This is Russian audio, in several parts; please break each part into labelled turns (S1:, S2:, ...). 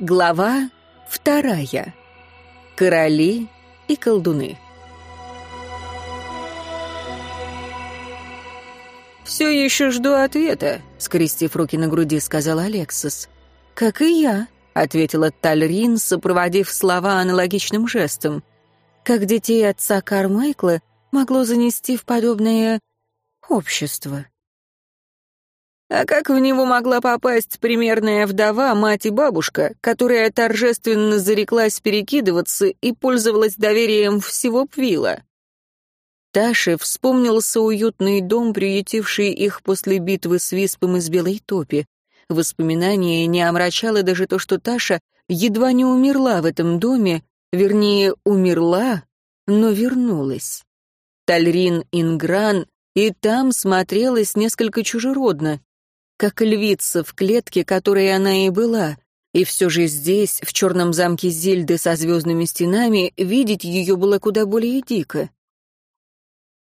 S1: Глава вторая. Короли и колдуны. «Все еще жду ответа», — скрестив руки на груди, сказал Алексис. «Как и я», — ответила Тальрин, сопроводив слова аналогичным жестом. «Как детей отца Кармайкла могло занести в подобное общество?» А как в него могла попасть примерная вдова, мать и бабушка, которая торжественно зареклась перекидываться и пользовалась доверием всего Пвила? Таше вспомнился уютный дом, приютивший их после битвы с Виспом из Белой Топи. Воспоминание не омрачало даже то, что Таша едва не умерла в этом доме, вернее, умерла, но вернулась. Тальрин Ингран и там смотрелась несколько чужеродно как львица в клетке, которой она и была. И все же здесь, в черном замке Зельды со звездными стенами, видеть ее было куда более дико.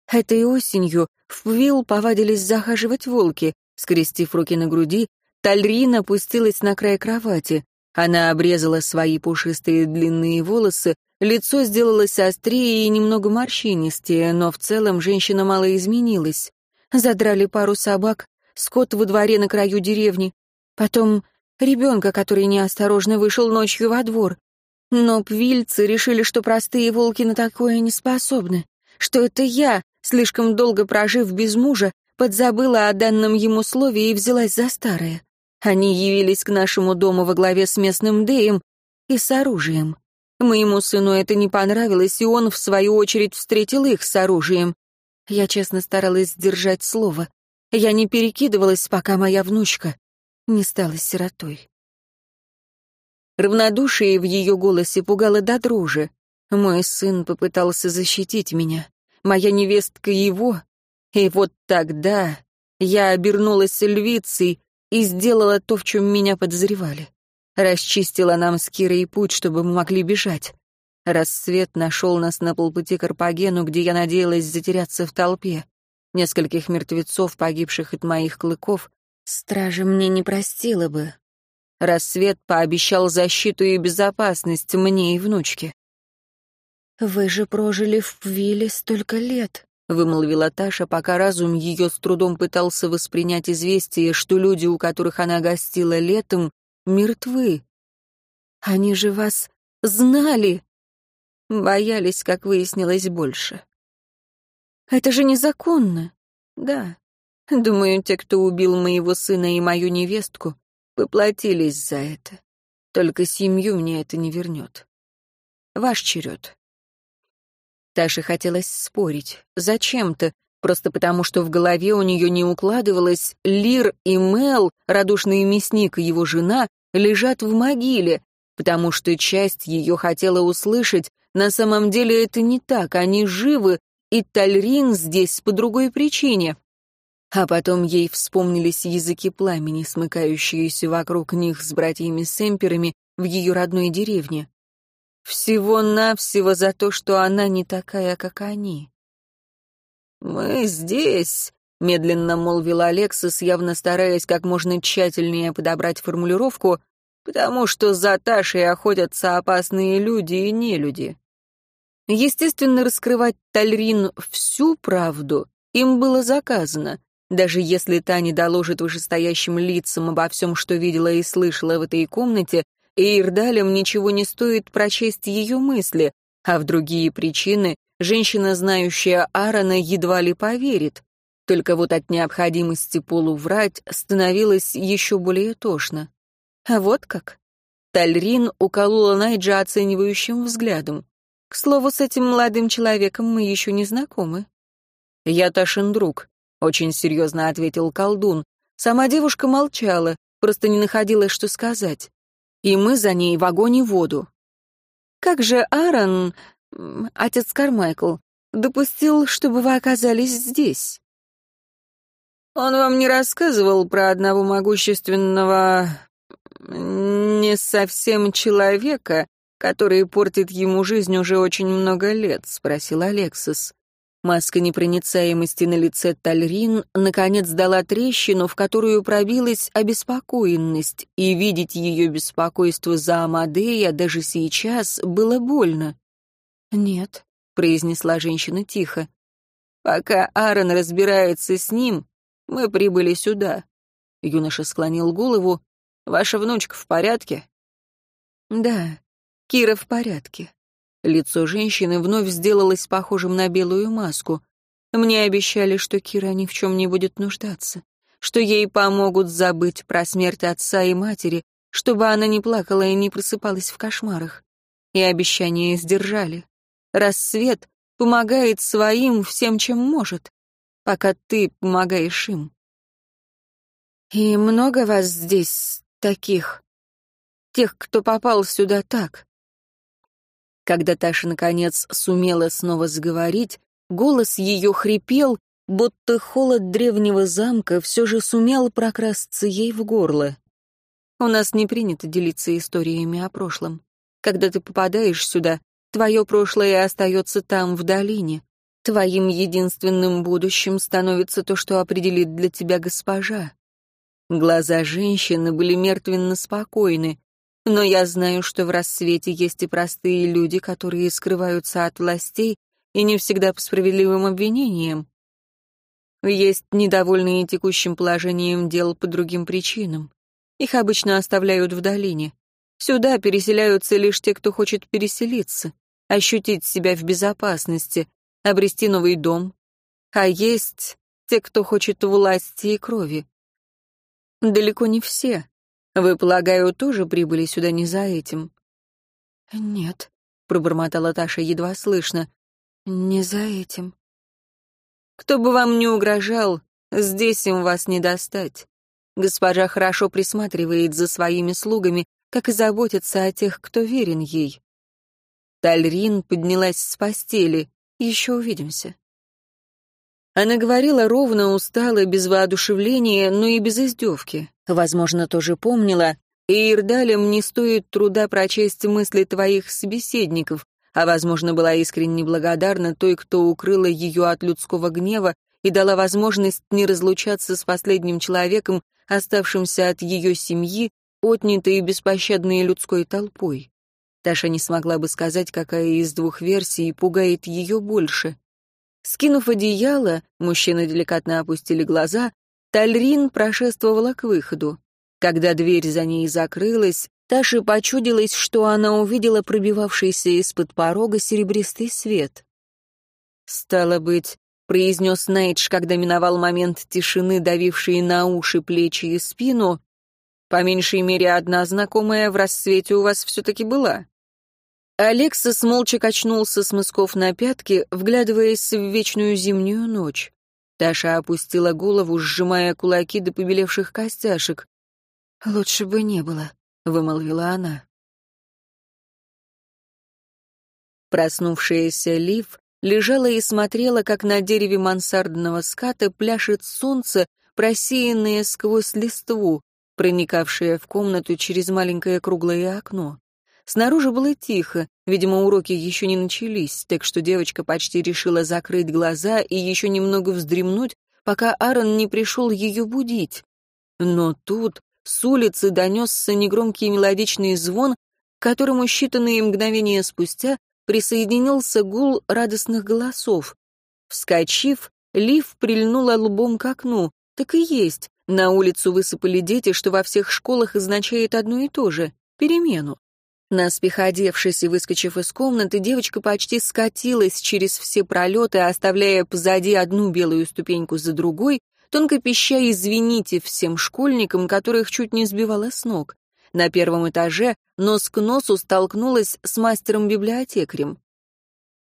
S1: Этой осенью в Пвилл повадились захаживать волки. Скрестив руки на груди, Тальрин опустилась на край кровати. Она обрезала свои пушистые длинные волосы, лицо сделалось острее и немного морщинистее, но в целом женщина мало изменилась. Задрали пару собак, скот во дворе на краю деревни, потом ребенка, который неосторожно вышел ночью во двор. Но пвильцы решили, что простые волки на такое не способны, что это я, слишком долго прожив без мужа, подзабыла о данном ему слове и взялась за старое. Они явились к нашему дому во главе с местным Дэем и с оружием. Моему сыну это не понравилось, и он, в свою очередь, встретил их с оружием. Я честно старалась сдержать слово. Я не перекидывалась, пока моя внучка не стала сиротой. Равнодушие в ее голосе пугало до дрожи. Мой сын попытался защитить меня, моя невестка его, и вот тогда я обернулась львицей и сделала то, в чем меня подозревали. Расчистила нам с Кирой путь, чтобы мы могли бежать. Рассвет нашел нас на полпути к Арпагену, где я надеялась затеряться в толпе нескольких мертвецов, погибших от моих клыков, стража мне не простила бы. Рассвет пообещал защиту и безопасность мне и внучке. «Вы же прожили в Пвиле столько лет», — вымолвила Таша, пока разум ее с трудом пытался воспринять известие, что люди, у которых она гостила летом, мертвы. «Они же вас знали!» Боялись, как выяснилось, больше. Это же незаконно. Да. Думаю, те, кто убил моего сына и мою невестку, поплатились за это. Только семью мне это не вернет. Ваш черед. Таше хотелось спорить. Зачем-то. Просто потому, что в голове у нее не укладывалось, Лир и Мел, радушный мясник и его жена, лежат в могиле, потому что часть ее хотела услышать, на самом деле это не так, они живы, и Тальрин здесь по другой причине. А потом ей вспомнились языки пламени, смыкающиеся вокруг них с братьями-семперами в ее родной деревне. Всего-навсего за то, что она не такая, как они. «Мы здесь», — медленно молвил Алексис, явно стараясь как можно тщательнее подобрать формулировку, «потому что за Ташей охотятся опасные люди и нелюди. Естественно, раскрывать Тальрин всю правду им было заказано, даже если та не доложит вышестоящим лицам обо всем, что видела и слышала в этой комнате, и Ирдалям ничего не стоит прочесть ее мысли, а в другие причины женщина, знающая Аарона, едва ли поверит. Только вот от необходимости полуврать становилось еще более тошно. А вот как? Тальрин уколола Найджа оценивающим взглядом. К слову, с этим молодым человеком мы еще не знакомы. Я Ташин друг, очень серьезно ответил колдун. Сама девушка молчала, просто не находила, что сказать. И мы за ней в огонь и воду. Как же Аарон, отец Кармайкл, допустил, чтобы вы оказались здесь? Он вам не рассказывал про одного могущественного... не совсем человека, который портит ему жизнь уже очень много лет?» — спросил Алексис. Маска непроницаемости на лице Тальрин наконец дала трещину, в которую пробилась обеспокоенность, и видеть ее беспокойство за Амадея даже сейчас было больно. «Нет», — произнесла женщина тихо. «Пока Аарон разбирается с ним, мы прибыли сюда». Юноша склонил голову. «Ваша внучка в порядке?» «Да, Кира в порядке». Лицо женщины вновь сделалось похожим на белую маску. Мне обещали, что Кира ни в чем не будет нуждаться, что ей помогут забыть про смерть отца и матери, чтобы она не плакала и не просыпалась в кошмарах. И обещание сдержали. Рассвет помогает своим всем, чем может, пока ты помогаешь им. И много вас здесь таких, тех, кто попал сюда так. Когда Таша, наконец, сумела снова заговорить, голос ее хрипел, будто холод древнего замка все же сумел прокрасться ей в горло. У нас не принято делиться историями о прошлом. Когда ты попадаешь сюда, твое прошлое остается там, в долине. Твоим единственным будущим становится то, что определит для тебя госпожа. Глаза женщины были мертвенно спокойны. Но я знаю, что в рассвете есть и простые люди, которые скрываются от властей и не всегда по справедливым обвинениям. Есть недовольные текущим положением дел по другим причинам. Их обычно оставляют в долине. Сюда переселяются лишь те, кто хочет переселиться, ощутить себя в безопасности, обрести новый дом. А есть те, кто хочет власти и крови. Далеко не все. Вы, полагаю, тоже прибыли сюда не за этим?» «Нет», — пробормотала Таша едва слышно, — «не за этим». «Кто бы вам не угрожал, здесь им вас не достать. Госпожа хорошо присматривает за своими слугами, как и заботится о тех, кто верен ей». Тальрин поднялась с постели. «Еще увидимся». Она говорила ровно, устало, без воодушевления, но и без издевки. Возможно, тоже помнила, и Ирдалем не стоит труда прочесть мысли твоих собеседников, а, возможно, была искренне благодарна той, кто укрыла ее от людского гнева и дала возможность не разлучаться с последним человеком, оставшимся от ее семьи, отнятой и беспощадной людской толпой. Таша не смогла бы сказать, какая из двух версий пугает ее больше. Скинув одеяло, мужчины деликатно опустили глаза, Тальрин прошествовала к выходу. Когда дверь за ней закрылась, Таше почудилось, что она увидела пробивавшийся из-под порога серебристый свет. «Стало быть», — произнес Нейдж, когда миновал момент тишины, давившей на уши, плечи и спину, «по меньшей мере одна знакомая в рассвете у вас все-таки была». Алексас молча качнулся с мысков на пятки, вглядываясь в вечную зимнюю ночь. Таша опустила голову, сжимая кулаки до побелевших костяшек. «Лучше бы не было», — вымолвила она. Проснувшаяся Лив лежала и смотрела, как на дереве мансардного ската пляшет солнце, просеянное сквозь листву, проникавшее в комнату через маленькое круглое окно. Снаружи было тихо, видимо, уроки еще не начались, так что девочка почти решила закрыть глаза и еще немного вздремнуть, пока Аарон не пришел ее будить. Но тут с улицы донесся негромкий мелодичный звон, к которому считанные мгновения спустя присоединился гул радостных голосов. Вскочив, Лив прильнула лбом к окну. Так и есть, на улицу высыпали дети, что во всех школах означает одно и то же — перемену. Наспех одевшись и выскочив из комнаты, девочка почти скатилась через все пролеты, оставляя позади одну белую ступеньку за другой, тонко пища «извините» всем школьникам, которых чуть не сбивала с ног. На первом этаже нос к носу столкнулась с мастером-библиотекарем.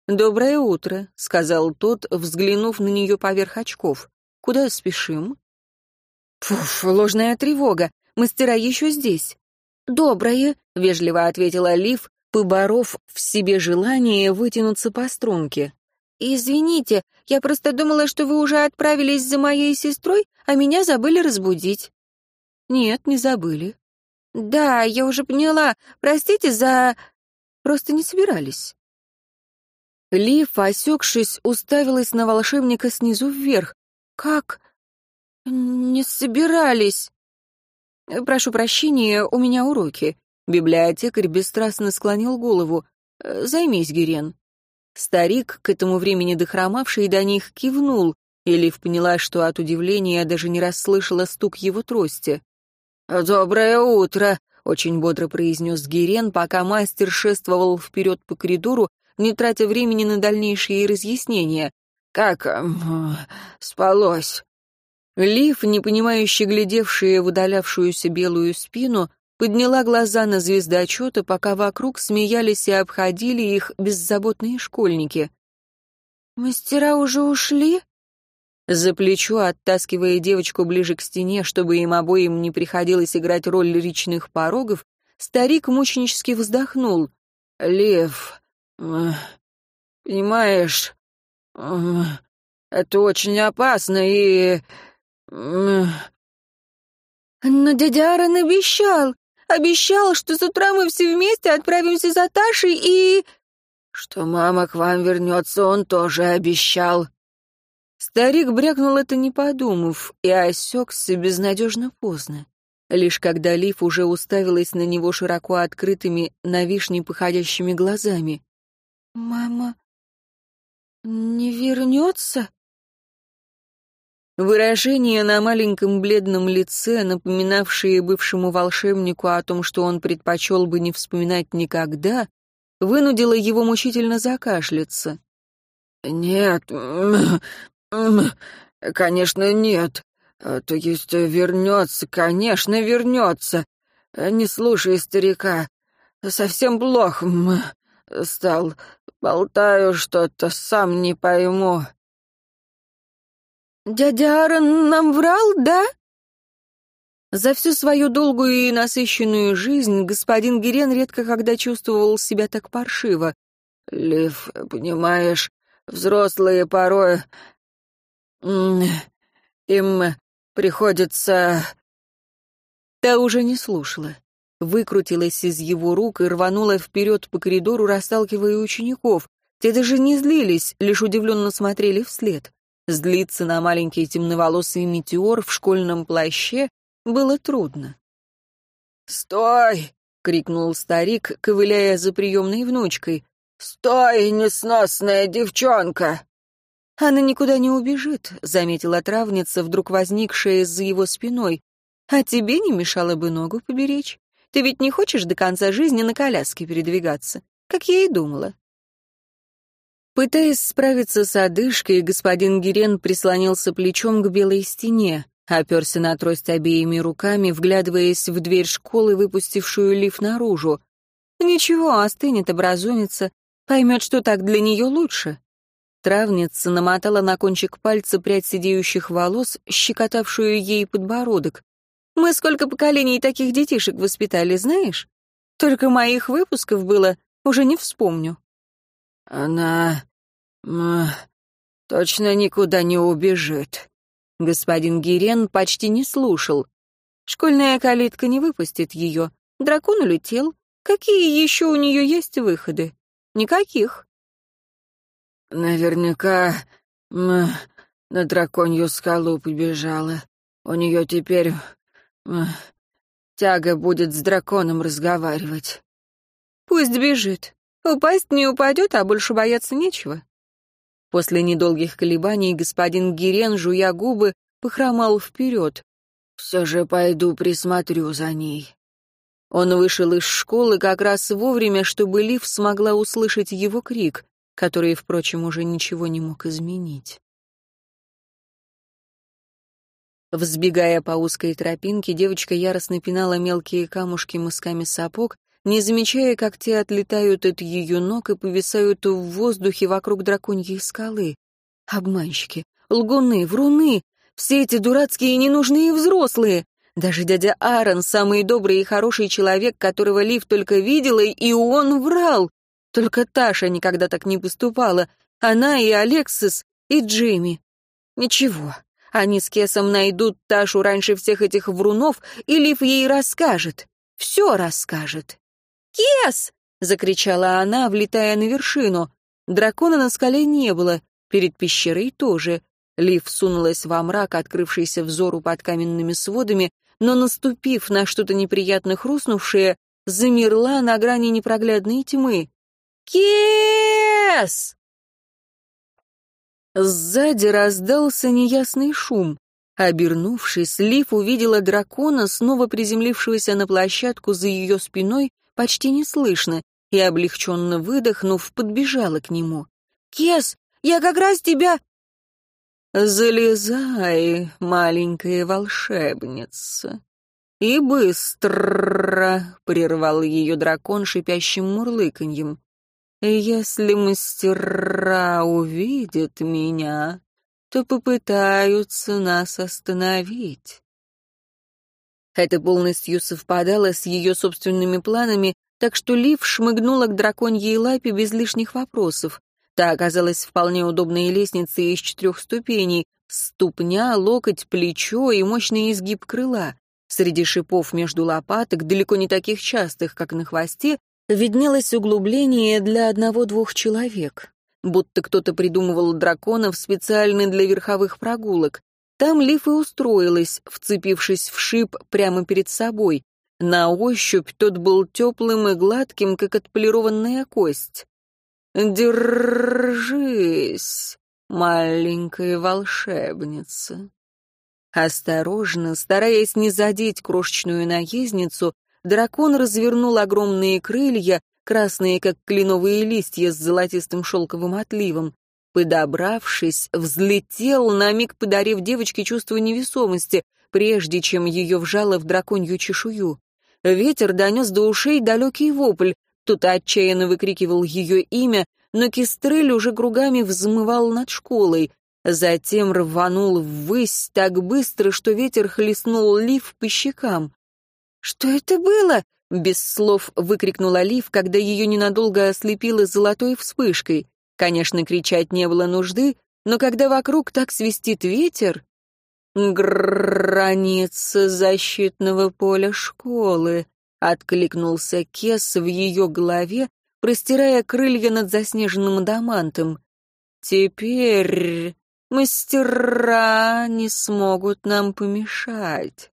S1: «Доброе утро», — сказал тот, взглянув на нее поверх очков. «Куда спешим?» «Пф, ложная тревога. Мастера еще здесь». «Доброе», — вежливо ответила Лив, поборов в себе желание вытянуться по струнке. «Извините, я просто думала, что вы уже отправились за моей сестрой, а меня забыли разбудить». «Нет, не забыли». «Да, я уже поняла. Простите за...» «Просто не собирались». Лив, осекшись, уставилась на волшебника снизу вверх. «Как? Не собирались?» «Прошу прощения, у меня уроки». Библиотекарь бесстрастно склонил голову. «Займись, Герен». Старик, к этому времени дохромавший до них, кивнул. Элиф поняла, что от удивления даже не расслышала стук его трости. «Доброе утро!» — очень бодро произнес Герен, пока мастер шествовал вперед по коридору, не тратя времени на дальнейшие разъяснения. «Как э, спалось?» Лив, непонимающе глядевшая в удалявшуюся белую спину, подняла глаза на звездочета, пока вокруг смеялись и обходили их беззаботные школьники. «Мастера уже ушли?» За плечо, оттаскивая девочку ближе к стене, чтобы им обоим не приходилось играть роль лиричных порогов, старик мученически вздохнул. «Лев, понимаешь, это очень опасно и...» «Но
S2: дядя Аарон обещал, обещал, что с утра мы все вместе отправимся за Ташей и...»
S1: «Что мама к вам вернется, он тоже обещал». Старик брякнул это, не подумав, и осекся безнадежно поздно. Лишь когда Лив уже уставилась на него широко открытыми, на вишне походящими глазами.
S2: «Мама не вернется?»
S1: Выражение на маленьком бледном лице, напоминавшее бывшему волшебнику о том, что он предпочел бы не вспоминать никогда, вынудило его мучительно закашляться. «Нет, конечно, нет. То есть вернется, конечно, вернется. Не слушай старика. Совсем плохо стал. Болтаю что-то, сам не пойму.
S2: «Дядя Аарон нам врал, да?»
S1: За всю свою долгую и насыщенную жизнь господин Герен редко когда чувствовал себя так паршиво. «Лив, понимаешь, взрослые порой... им приходится...» Та уже не слушала. Выкрутилась из его рук и рванула вперед по коридору, расталкивая учеников. Те даже не злились, лишь удивленно смотрели вслед. Злиться на маленький темноволосый метеор в школьном плаще было трудно. «Стой!» — крикнул старик, ковыляя за приемной внучкой. «Стой, несносная девчонка!» «Она никуда не убежит», — заметила травница, вдруг возникшая за его спиной. «А тебе не мешало бы ногу поберечь? Ты ведь не хочешь до конца жизни на коляске передвигаться, как я и думала». Пытаясь справиться с одышкой, господин Герен прислонился плечом к белой стене, оперся на трость обеими руками, вглядываясь в дверь школы, выпустившую лиф наружу. Ничего, остынет, образумится, поймет, что так для нее лучше. Травница намотала на кончик пальца прядь сидеющих волос, щекотавшую ей подбородок. «Мы сколько поколений таких детишек воспитали, знаешь? Только моих выпусков было, уже не вспомню». «Она... точно никуда не убежит». Господин Гирен почти не слушал. Школьная калитка не выпустит ее. Дракон улетел. Какие еще у нее есть выходы? Никаких. Наверняка на драконью скалу побежала. У нее теперь тяга будет с драконом разговаривать. Пусть бежит. Упасть не упадет, а больше бояться нечего. После недолгих колебаний господин Гирен, жуя губы, похромал вперед. «Все же пойду присмотрю за ней». Он вышел из школы как раз вовремя, чтобы Лив смогла услышать его крик, который, впрочем, уже ничего не мог изменить. Взбегая по узкой тропинке, девочка яростно пинала мелкие камушки мысками сапог, не замечая, как те отлетают от ее ног и повисают в воздухе вокруг драконьей скалы. Обманщики, лгуны, вруны, все эти дурацкие ненужные взрослые. Даже дядя Аарон, самый добрый и хороший человек, которого Лив только видела, и он врал. Только Таша никогда так не поступала. Она и Алексис, и Джейми. Ничего, они с Кесом найдут Ташу раньше всех этих врунов, и Лив ей расскажет. Все расскажет. «Кес!» — закричала она, влетая на вершину. Дракона на скале не было, перед пещерой тоже. Лив сунулась во мрак, открывшийся взору под каменными сводами, но, наступив на что-то неприятно хрустнувшее, замерла на грани непроглядной тьмы. «Кес!» Сзади раздался неясный шум. Обернувшись, Лив увидела дракона, снова приземлившегося на площадку за ее спиной, почти неслышно, и, облегченно выдохнув, подбежала к нему. «Кес, я как раз тебя...» «Залезай, маленькая волшебница, и быстро!» — прервал ее дракон шипящим мурлыканьем. «Если мастера увидят меня, то попытаются нас остановить». Это полностью совпадало с ее собственными планами, так что Лив шмыгнула к драконьей лапе без лишних вопросов. Та оказалась вполне удобной лестницей из четырех ступеней, ступня, локоть, плечо и мощный изгиб крыла. Среди шипов между лопаток, далеко не таких частых, как на хвосте, виднелось углубление для одного-двух человек. Будто кто-то придумывал драконов специально для верховых прогулок. Там Лиф и устроилась, вцепившись в шип прямо перед собой. На ощупь тот был теплым и гладким, как отполированная кость. «Держись, маленькая волшебница». Осторожно, стараясь не задеть крошечную наездницу, дракон развернул огромные крылья, красные, как кленовые листья с золотистым шелковым отливом. Подобравшись, взлетел, на миг подарив девочке чувство невесомости, прежде чем ее вжало в драконью чешую. Ветер донес до ушей далекий вопль, кто-то отчаянно выкрикивал ее имя, но Кистрель уже кругами взмывал над школой. Затем рванул ввысь так быстро, что ветер хлестнул Лив по щекам. «Что это было?» — без слов выкрикнула Лив, когда ее ненадолго ослепило золотой вспышкой. Конечно, кричать не было нужды, но когда вокруг так свистит ветер... «Граница защитного поля школы», Откликнулся Кес в ее голове, простирая крылья над заснеженным адамантом. «Теперь мастера не смогут нам помешать».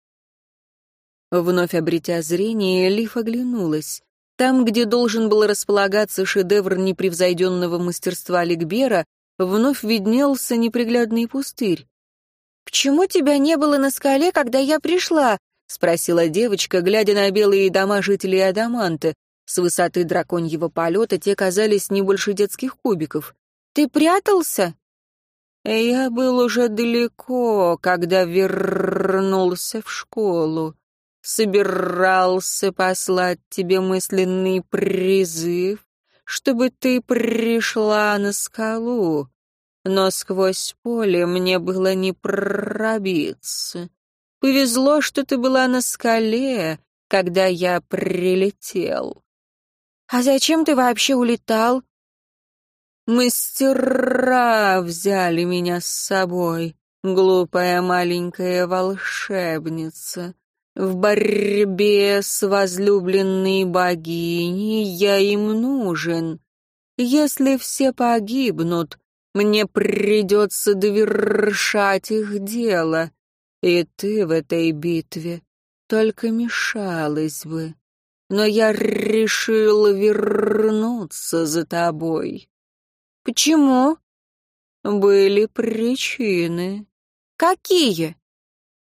S1: Вновь обретя зрение, Лиф оглянулась. Там, где должен был располагаться шедевр непревзойденного мастерства Ликбера, вновь виднелся неприглядный пустырь. «Почему тебя не было на скале, когда я пришла?» — спросила девочка, глядя на белые дома жителей Адаманты. С высоты драконьего полета те казались не больше детских кубиков. «Ты прятался?» «Я был уже далеко, когда вернулся в школу. Собирался послать тебе мысленный призыв, чтобы ты пришла на скалу, но сквозь поле мне было не пробиться. Повезло, что ты была на скале, когда я прилетел. А зачем ты вообще улетал? Мастера взяли меня с собой, глупая маленькая волшебница. В борьбе с возлюбленной богиней я им нужен. Если все погибнут, мне придется довершать их дело. И ты в этой битве только мешалась бы. Но я решил вернуться за тобой. Почему? Были причины. Какие?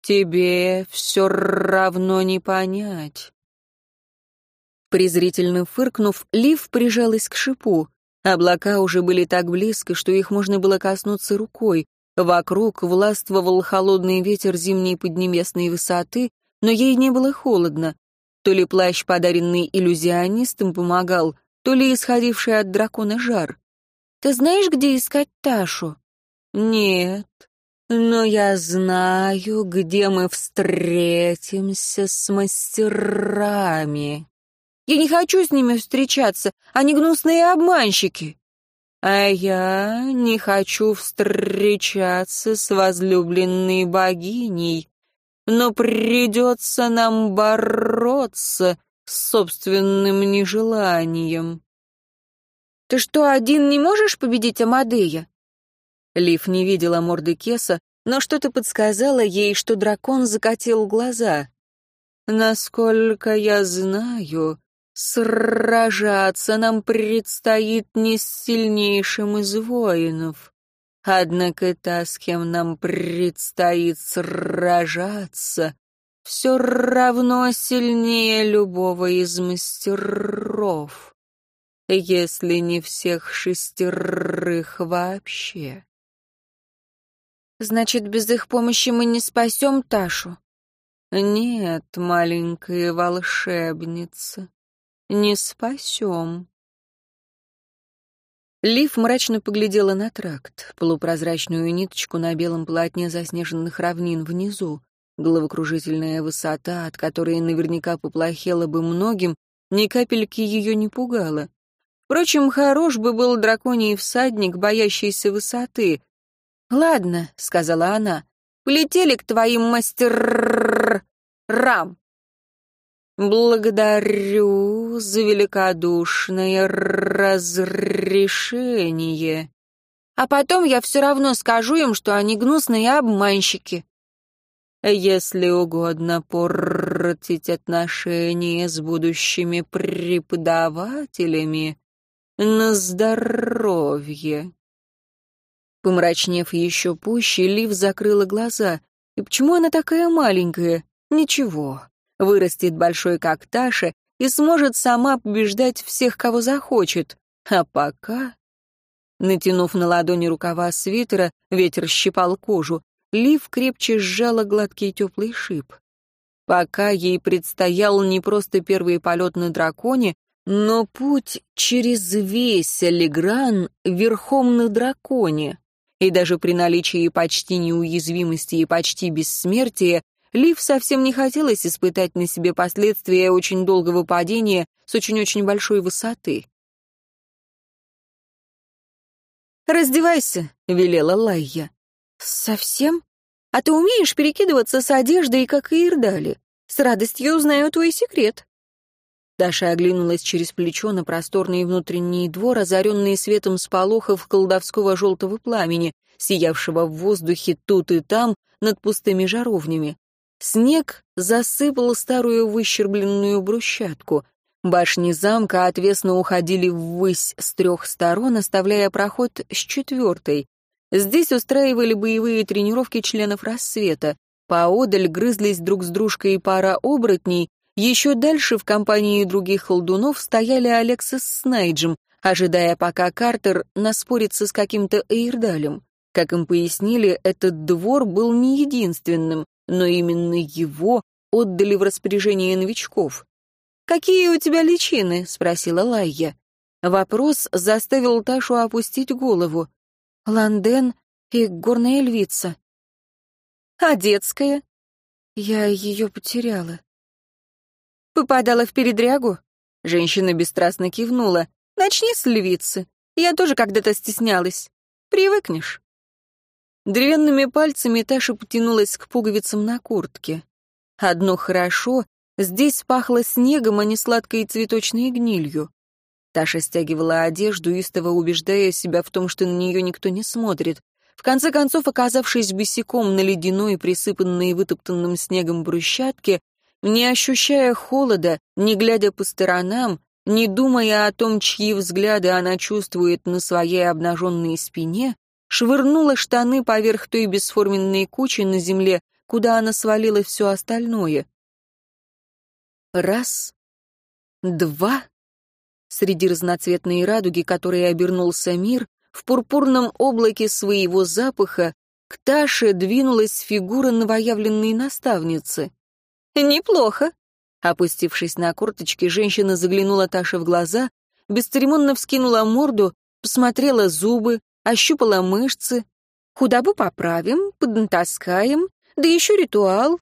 S1: Тебе все равно не понять. Презрительно фыркнув, Лив прижалась к шипу. Облака уже были так близко, что их можно было коснуться рукой. Вокруг властвовал холодный ветер зимней поднебесной высоты, но ей не было холодно. То ли плащ, подаренный иллюзионистом, помогал, то ли исходивший от дракона жар. «Ты знаешь, где искать Ташу?» «Нет, но я знаю, где мы встретимся с мастерами». «Я не хочу с ними встречаться, они гнусные обманщики». А я не хочу встречаться с возлюбленной богиней, но придется нам бороться с собственным нежеланием.
S2: Ты что, один не можешь победить Амадея?»
S1: Лив не видела морды Кеса, но что-то подсказало ей, что дракон закатил глаза. «Насколько я знаю, сражаться нам предстоит не с сильнейшим из воинов. Однако та, с кем нам предстоит сражаться, все равно сильнее любого из мастеров, если не всех шестерых вообще.
S2: Значит, без их помощи мы не спасем Ташу?
S1: Нет, маленькая волшебница, не спасем. Лив мрачно поглядела на тракт, полупрозрачную ниточку на белом полотне заснеженных равнин внизу. Головокружительная высота, от которой наверняка поплохело бы многим, ни капельки ее не пугала. Впрочем, хорош бы был драконий всадник, боящийся высоты,
S2: «Ладно», — сказала она, — «полетели к твоим мастерам».
S1: «Благодарю за великодушное разрешение».
S2: «А потом я все равно скажу им, что они гнусные обманщики».
S1: «Если угодно портить отношения с будущими преподавателями, на здоровье». Помрачнев еще пуще, Лив закрыла глаза. И почему она такая маленькая? Ничего. Вырастет большой, как Таша, и сможет сама побеждать всех, кого захочет. А пока... Натянув на ладони рукава свитера, ветер щипал кожу, Лив крепче сжала гладкий теплый шип. Пока ей предстоял не просто первый полет на драконе, но путь через весь Алигран верхом на драконе и даже при наличии почти неуязвимости и почти бессмертия, Лив совсем не хотелось испытать на себе последствия очень долгого падения с очень-очень большой высоты.
S2: «Раздевайся», — велела Лайя. «Совсем? А ты умеешь перекидываться с одеждой, как и Ирдали? С радостью узнаю твой секрет».
S1: Даша оглянулась через плечо на просторный внутренний двор, озаренный светом сполохов колдовского желтого пламени, сиявшего в воздухе тут и там над пустыми жаровнями. Снег засыпал старую выщербленную брусчатку. Башни замка отвесно уходили ввысь с трех сторон, оставляя проход с четвертой. Здесь устраивали боевые тренировки членов рассвета. Поодаль грызлись друг с дружкой пара оборотней, еще дальше в компании других холдунов стояли Алексис с Найджем, ожидая, пока Картер наспорится с каким-то Эйрдалем. Как им пояснили, этот двор был не единственным, но именно его отдали в распоряжение новичков. «Какие у тебя личины?» — спросила Лайя. Вопрос заставил Ташу опустить голову.
S2: «Ланден и горная львица».
S1: «А детская?»
S2: «Я ее потеряла».
S1: «Попадала в передрягу?» Женщина бесстрастно кивнула. «Начни с львицы. Я тоже когда-то стеснялась. Привыкнешь». Деревянными пальцами Таша потянулась к пуговицам на куртке. Одно хорошо, здесь пахло снегом, а не сладкой цветочной гнилью. Таша стягивала одежду, истово убеждая себя в том, что на нее никто не смотрит. В конце концов, оказавшись босиком на ледяной, присыпанной вытоптанным снегом брусчатке, не ощущая холода, не глядя по сторонам, не думая о том, чьи взгляды она чувствует на своей обнаженной спине, швырнула штаны поверх той бесформенной кучи на земле, куда она свалила все остальное. Раз, два. Среди разноцветной радуги, которой обернулся мир, в пурпурном облаке своего запаха к Таше двинулась фигура новоявленной наставницы. «Неплохо». Опустившись на корточки, женщина заглянула Таше в глаза, бесцеремонно вскинула морду, посмотрела зубы, ощупала мышцы. Худобу поправим, поднатаскаем, да еще ритуал.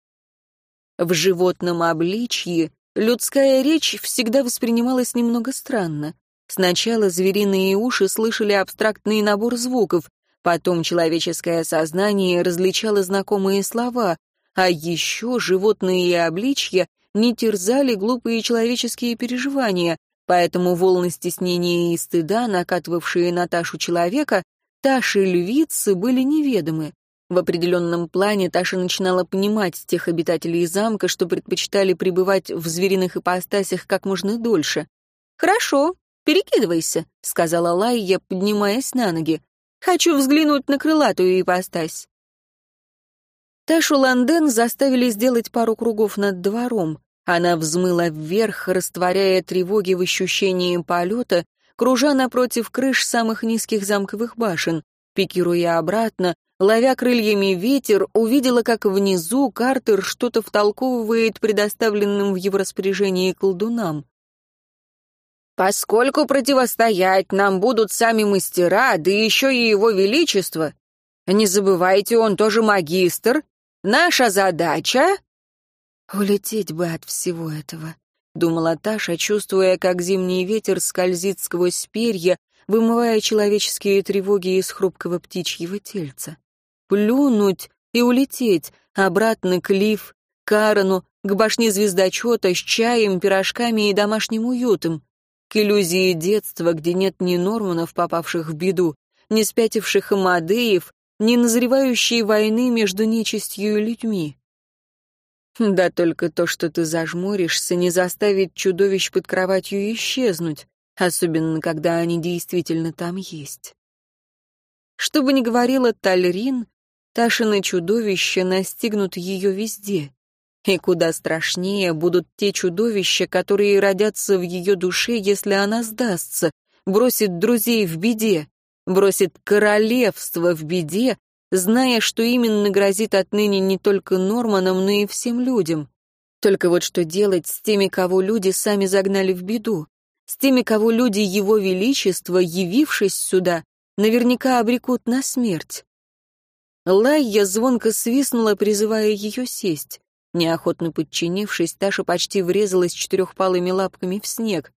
S1: В животном обличье людская речь всегда воспринималась немного странно. Сначала звериные уши слышали абстрактный набор звуков, потом человеческое сознание различало знакомые слова, а еще животные обличья не терзали глупые человеческие переживания, Поэтому волны стеснения и стыда, накатывавшие Наташу человека, Таши львицы были неведомы. В определенном плане Таша начинала понимать тех обитателей замка, что предпочитали пребывать в звериных ипостасях как можно дольше. «Хорошо, перекидывайся», — сказала Лайя, поднимаясь на ноги. «Хочу взглянуть на крылатую ипостась». Ташу Ланден заставили сделать пару кругов над двором. Она взмыла вверх, растворяя тревоги в ощущении полета, кружа напротив крыш самых низких замковых башен. Пикируя обратно, ловя крыльями ветер, увидела, как внизу Картер что-то втолковывает предоставленным в его распоряжении колдунам. «Поскольку противостоять нам будут сами мастера, да еще и его величество, не забывайте, он тоже магистр, наша задача «Улететь бы от всего этого», — думала Таша, чувствуя, как зимний ветер скользит сквозь перья, вымывая человеческие тревоги из хрупкого птичьего тельца. Плюнуть и улететь обратно к Лив, к Аарону, к башне звездочета с чаем, пирожками и домашним уютом, к иллюзии детства, где нет ни Норманов, попавших в беду, ни спятивших Амадеев, ни назревающей войны между нечистью и людьми. Да только то, что ты зажмуришься, не заставит чудовищ под кроватью исчезнуть, особенно когда они действительно там есть. Что бы ни говорила Тальрин, Ташины чудовища настигнут ее везде. И куда страшнее будут те чудовища, которые родятся в ее душе, если она сдастся, бросит друзей в беде, бросит королевство в беде, зная, что именно грозит отныне не только Норманам, но и всем людям. Только вот что делать с теми, кого люди сами загнали в беду? С теми, кого люди Его Величества, явившись сюда, наверняка обрекут на смерть. Лайя звонко свистнула, призывая ее сесть. Неохотно подчинившись, Таша почти врезалась четырехпалыми лапками в снег.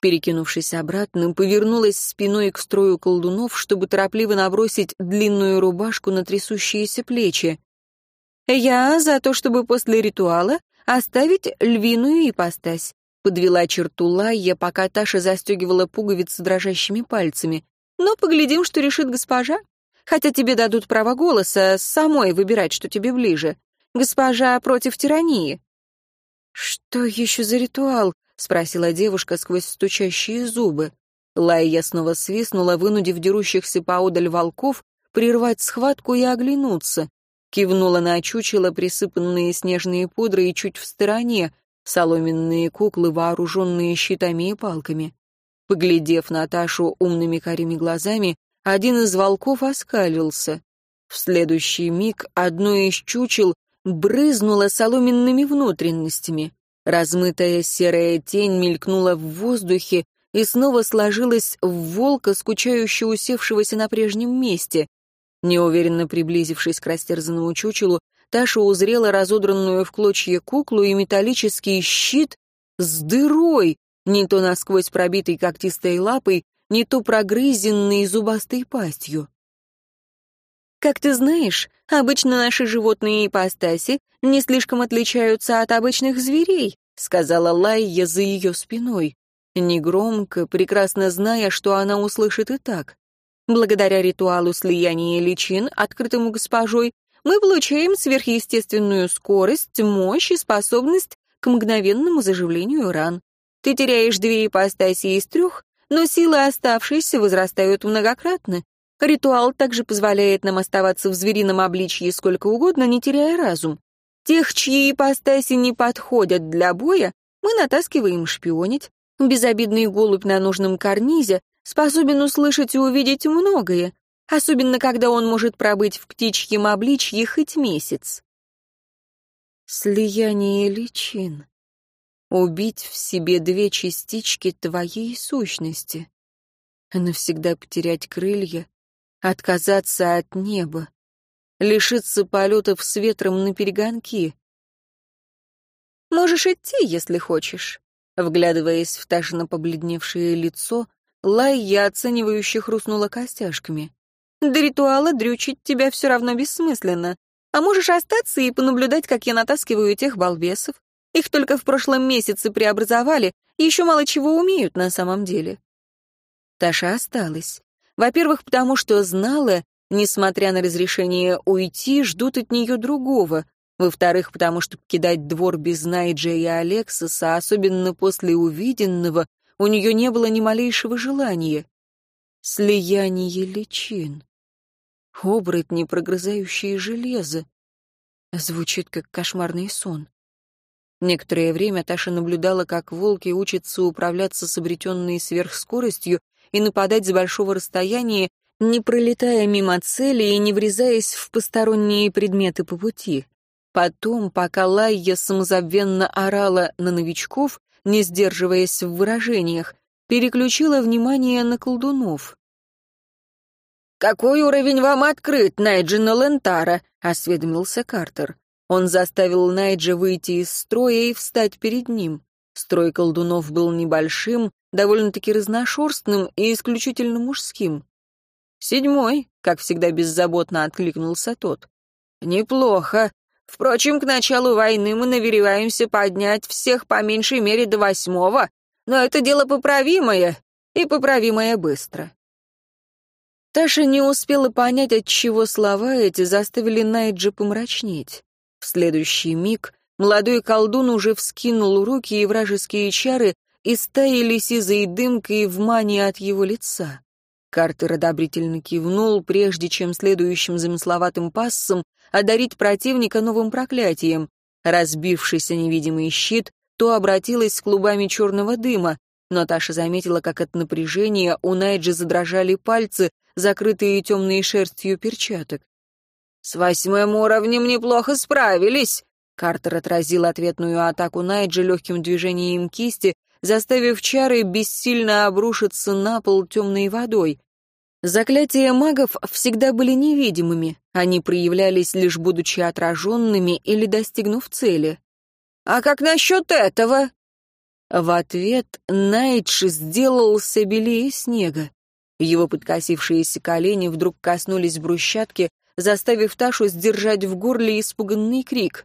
S1: Перекинувшись обратно, повернулась спиной к строю колдунов, чтобы торопливо набросить длинную рубашку на трясущиеся плечи. «Я за то, чтобы после ритуала оставить львиную ипостась», подвела черту Лайя, пока Таша застегивала пуговицы дрожащими пальцами. «Но поглядим, что решит госпожа. Хотя тебе дадут право голоса, самой выбирать, что тебе ближе. Госпожа против тирании». «Что еще за ритуал?» — спросила девушка сквозь стучащие зубы. Лайя снова свистнула, вынудив дерущихся поодаль волков прервать схватку и оглянуться. Кивнула на чучело, присыпанные снежные пудры, и чуть в стороне соломенные куклы, вооруженные щитами и палками. Поглядев Наташу умными карими глазами, один из волков оскалился. В следующий миг одно из чучел брызнуло соломенными внутренностями. Размытая серая тень мелькнула в воздухе и снова сложилась в волка, скучающе усевшегося на прежнем месте. Неуверенно приблизившись к растерзанному чучелу, Таша узрела разодранную в клочья куклу и металлический щит с дырой, не то насквозь пробитой когтистой лапой, не то прогрызенной зубастой пастью. Как ты знаешь, обычно наши животные ипостаси не слишком отличаются от обычных зверей, сказала Лайя за ее спиной, негромко, прекрасно зная, что она услышит и так. Благодаря ритуалу слияния личин, открытому госпожой, мы получаем сверхъестественную скорость, мощь и способность к мгновенному заживлению ран. Ты теряешь две ипостаси из трех, но силы оставшиеся возрастают многократно. Ритуал также позволяет нам оставаться в зверином обличье сколько угодно, не теряя разум. Тех, чьи ипостаси не подходят для боя, мы натаскиваем шпионить. Безобидный голубь на нужном карнизе способен услышать и увидеть многое, особенно когда он может пробыть в птичьем обличье хоть месяц. Слияние личин. Убить в себе две частички твоей сущности. Навсегда потерять крылья, отказаться от неба, лишиться полетов с ветром на перегонки. «Можешь идти, если хочешь», — вглядываясь в Ташино побледневшее лицо, Лайя оценивающе хрустнула костяшками. «До ритуала дрючить тебя все равно бессмысленно. А можешь остаться и понаблюдать, как я натаскиваю тех балбесов.
S2: Их только в прошлом месяце преобразовали, еще мало чего умеют на самом деле. Таша осталась. Во-первых, потому что знала, несмотря на разрешение уйти, ждут от нее другого. Во-вторых, потому что покидать двор без Найджа и Алексоса, особенно после увиденного, у нее не было ни малейшего желания. Слияние личин. Оборотни, прогрызающие железо. Звучит как кошмарный сон. Некоторое время Таша наблюдала, как волки учатся управляться с обретенной сверхскоростью и нападать с большого расстояния, не пролетая мимо цели и не врезаясь в посторонние предметы по пути. Потом, пока Лайя самозабвенно орала на новичков, не сдерживаясь в выражениях, переключила внимание на колдунов. «Какой уровень вам открыт, Найджина Лентара?» — осведомился Картер. Он заставил Найджа выйти из строя и встать перед ним. Строй колдунов был небольшим, довольно-таки разношерстным и исключительно мужским. «Седьмой», — как всегда беззаботно откликнулся тот. «Неплохо. Впрочем, к началу войны мы намереваемся поднять всех по меньшей мере до восьмого, но это дело поправимое, и поправимое быстро». Таша не успела понять, от чего слова эти заставили Найджа помрачнеть. В следующий миг молодой колдун уже вскинул руки, и вражеские чары истаяли сизой дымкой в мане от его лица. Картер одобрительно кивнул, прежде чем следующим замысловатым пассом одарить противника новым проклятием. Разбившийся невидимый щит то обратилась с клубами черного дыма, но Таша заметила, как от напряжения у Найджи задрожали пальцы, закрытые темной шерстью перчаток. «С восьмым уровнем неплохо справились!» Картер отразил ответную атаку Найджи легким движением кисти, заставив чары бессильно обрушиться на пол темной водой. Заклятия магов всегда были невидимыми, они проявлялись лишь будучи отраженными или достигнув цели. «А как насчет этого?» В ответ Найдж сделался белее снега. Его подкосившиеся колени вдруг коснулись брусчатки, заставив Ташу сдержать в горле испуганный крик.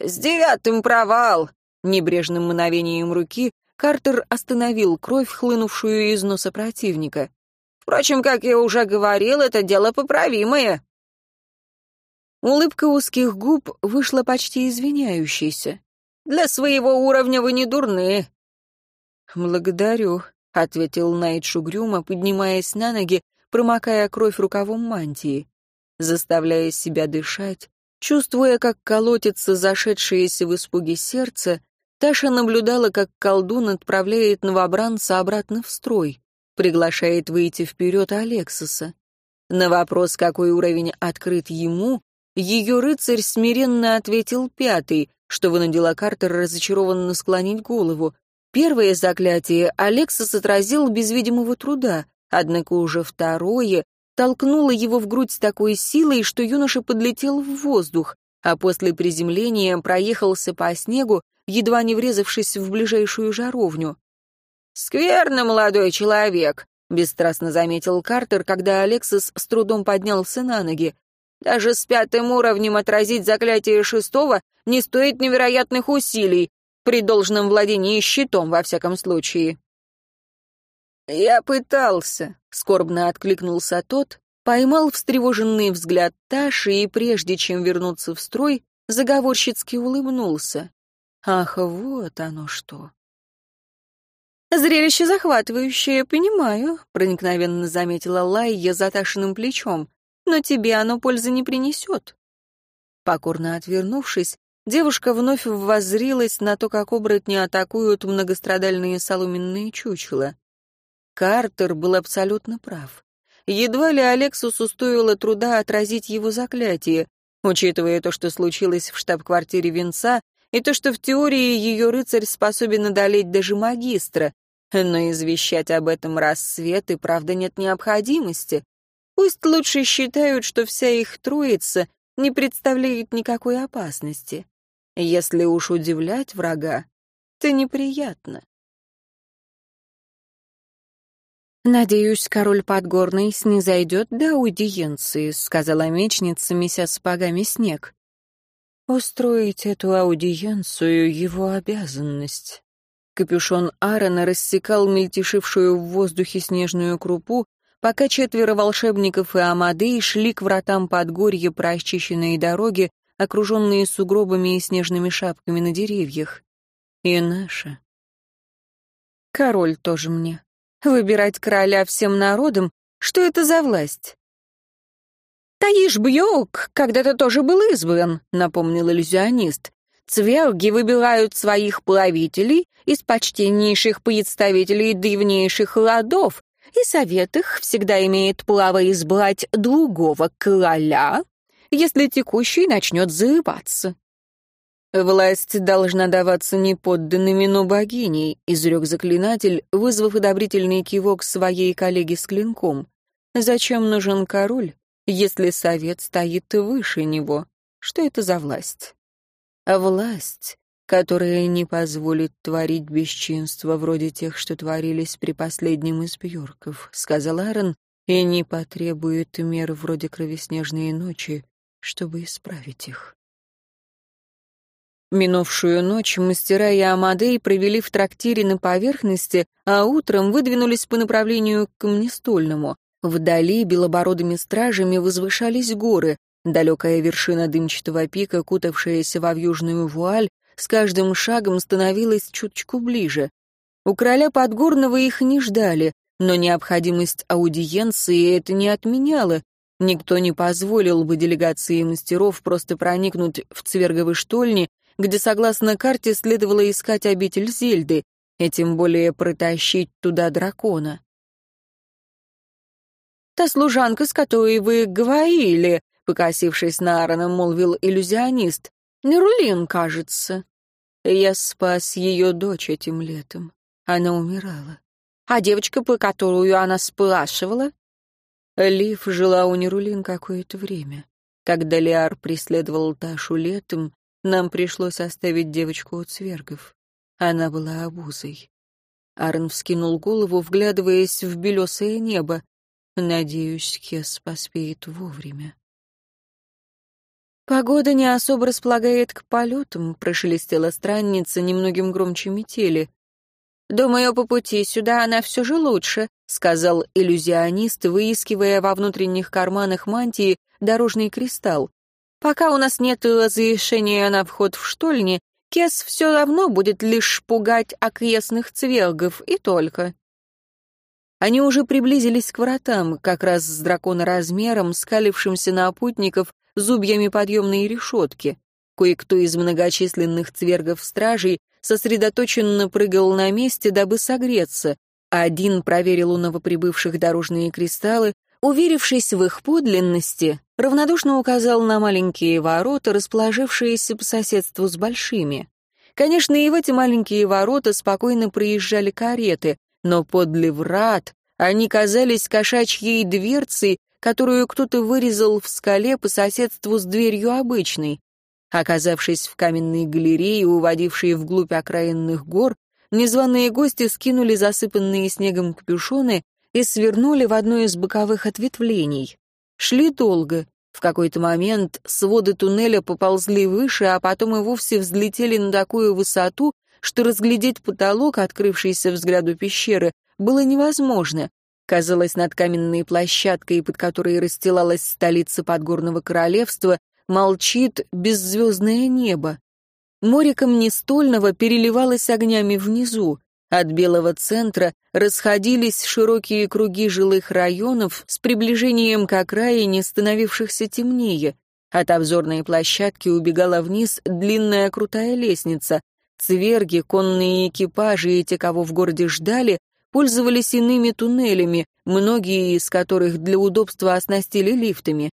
S2: «С девятым провал!» Небрежным мановением руки Картер остановил кровь, хлынувшую из носа противника. «Впрочем, как я уже говорил, это дело поправимое». Улыбка узких губ вышла почти извиняющейся. «Для своего уровня вы не дурные». «Благодарю», — ответил Найт угрюмо, поднимаясь на ноги, промокая кровь рукавом мантии заставляя себя дышать, чувствуя, как колотится зашедшееся в испуге сердце, Таша наблюдала, как колдун отправляет новобранца обратно в строй, приглашает выйти вперед Алексоса. На вопрос, какой уровень открыт ему, ее рыцарь смиренно ответил пятый, что вынудило Картер разочарованно склонить голову. Первое заклятие Алексос отразил без видимого труда, однако уже второе толкнула его в грудь с такой силой, что юноша подлетел в воздух, а после приземления проехался по снегу, едва не врезавшись в ближайшую жаровню. «Скверно, молодой человек», — бесстрастно заметил Картер, когда Алексис с трудом поднялся на ноги. «Даже с пятым уровнем отразить заклятие шестого не стоит невероятных усилий, при должном владении щитом, во всяком случае». «Я пытался», — скорбно откликнулся тот, поймал встревоженный взгляд Таши и, прежде чем вернуться в строй, заговорщицки улыбнулся. «Ах, вот оно что!» «Зрелище захватывающее, понимаю», — проникновенно заметила Лайя за Ташиным плечом, «но тебе оно пользы не принесет». Покорно отвернувшись, девушка вновь воззрилась на то, как оборотни атакуют многострадальные соломенные чучела. Картер был абсолютно прав. Едва ли Алексусу стоило труда отразить его заклятие, учитывая то, что случилось в штаб-квартире Винца, и то, что в теории ее рыцарь способен одолеть даже магистра, но извещать об этом рассвет и правда нет необходимости. Пусть лучше считают, что вся их троица не представляет никакой опасности. Если уж удивлять врага, то неприятно.
S1: «Надеюсь, король Подгорный снизойдет до аудиенции», — сказала мечница, меся сапогами снег. Устроить эту аудиенцию — его обязанность. Капюшон Аарона рассекал мельтешившую в воздухе снежную крупу, пока четверо волшебников и Амадей шли к вратам подгорья по расчищенной дороге, окруженные сугробами и снежными шапками на деревьях. И наша. Король тоже мне. Выбирать короля всем народом? Что это за власть? «Таиш Бьёк когда-то тоже был избран», — напомнил иллюзионист. «Цверги выбирают своих правителей из почтеннейших представителей древнейших родов, и совет их всегда имеет право избрать другого короля, если текущий начнет заебаться». «Власть должна даваться не подданными, но богиней», — изрек заклинатель, вызвав одобрительный кивок своей коллеги с клинком. «Зачем нужен король, если совет стоит выше него? Что это за власть? Власть, которая не позволит творить бесчинства вроде тех, что творились при последнем из Бьорков, сказал Аарон, и не потребует мер вроде кровеснежной ночи, чтобы исправить их. Минувшую ночь мастера и Амадей провели в трактире на поверхности, а утром выдвинулись по направлению к Камнестольному. Вдали белобородыми стражами возвышались горы, далекая вершина дымчатого пика, кутавшаяся во вьюжную вуаль, с каждым шагом становилась чуточку ближе. У короля Подгорного их не ждали, но необходимость аудиенции это не отменяло. Никто не позволил бы делегации мастеров просто проникнуть в Цверговы штольни, где, согласно карте, следовало искать обитель Зельды, и тем более протащить туда дракона. «Та служанка, с которой вы говорили», — покосившись на Аарона, молвил иллюзионист. «Нерулин, кажется». Я спас ее дочь этим летом. Она умирала. А девочка, по которую она спрашивала? Лив жила у Нерулин какое-то время. Когда Лиар преследовал Ташу летом, нам пришлось оставить девочку у цвергов. Она была обузой. Арн вскинул голову, вглядываясь в белесое небо. Надеюсь, Кес поспеет вовремя. «Погода не особо располагает к полетам», — прошелестела странница немногим громче метели. «Думаю, по пути сюда она все же лучше», — сказал иллюзионист, выискивая во внутренних карманах мантии дорожный кристалл. «Пока у нас нет разрешения на вход в штольни, Кес все равно будет лишь пугать окрестных цвергов, и только». Они уже приблизились к воротам, как раз с драконоразмером, скалившимся на опутников зубьями подъемной решетки. Кое-кто из многочисленных цвергов-стражей сосредоточенно прыгал на месте, дабы согреться, а один проверил у новоприбывших дорожные кристаллы, уверившись в их подлинности, равнодушно указал на маленькие ворота, расположившиеся по соседству с большими. Конечно, и в эти маленькие ворота спокойно проезжали кареты, но подле врат они казались кошачьей дверцей, которую кто-то вырезал в скале по соседству с дверью обычной. Оказавшись в каменной галерее, уводившей вглубь окраинных гор, незваные гости скинули засыпанные снегом капюшоны и свернули в одно из боковых ответвлений. Шли долго. В какой-то момент своды туннеля поползли выше, а потом и вовсе взлетели на такую высоту, что разглядеть потолок, открывшийся взгляду пещеры, было невозможно. Казалось, над каменной площадкой, под которой расстилалась столица подгорного королевства, молчит беззвездное небо. Море камнестольного переливалось огнями внизу. От белого центра расходились широкие круги жилых районов с приближением к окраине, становившихся темнее. От обзорной площадки убегала вниз длинная крутая лестница, Цверги, конные экипажи и те, кого в городе ждали, пользовались иными туннелями, многие из которых для удобства оснастили лифтами.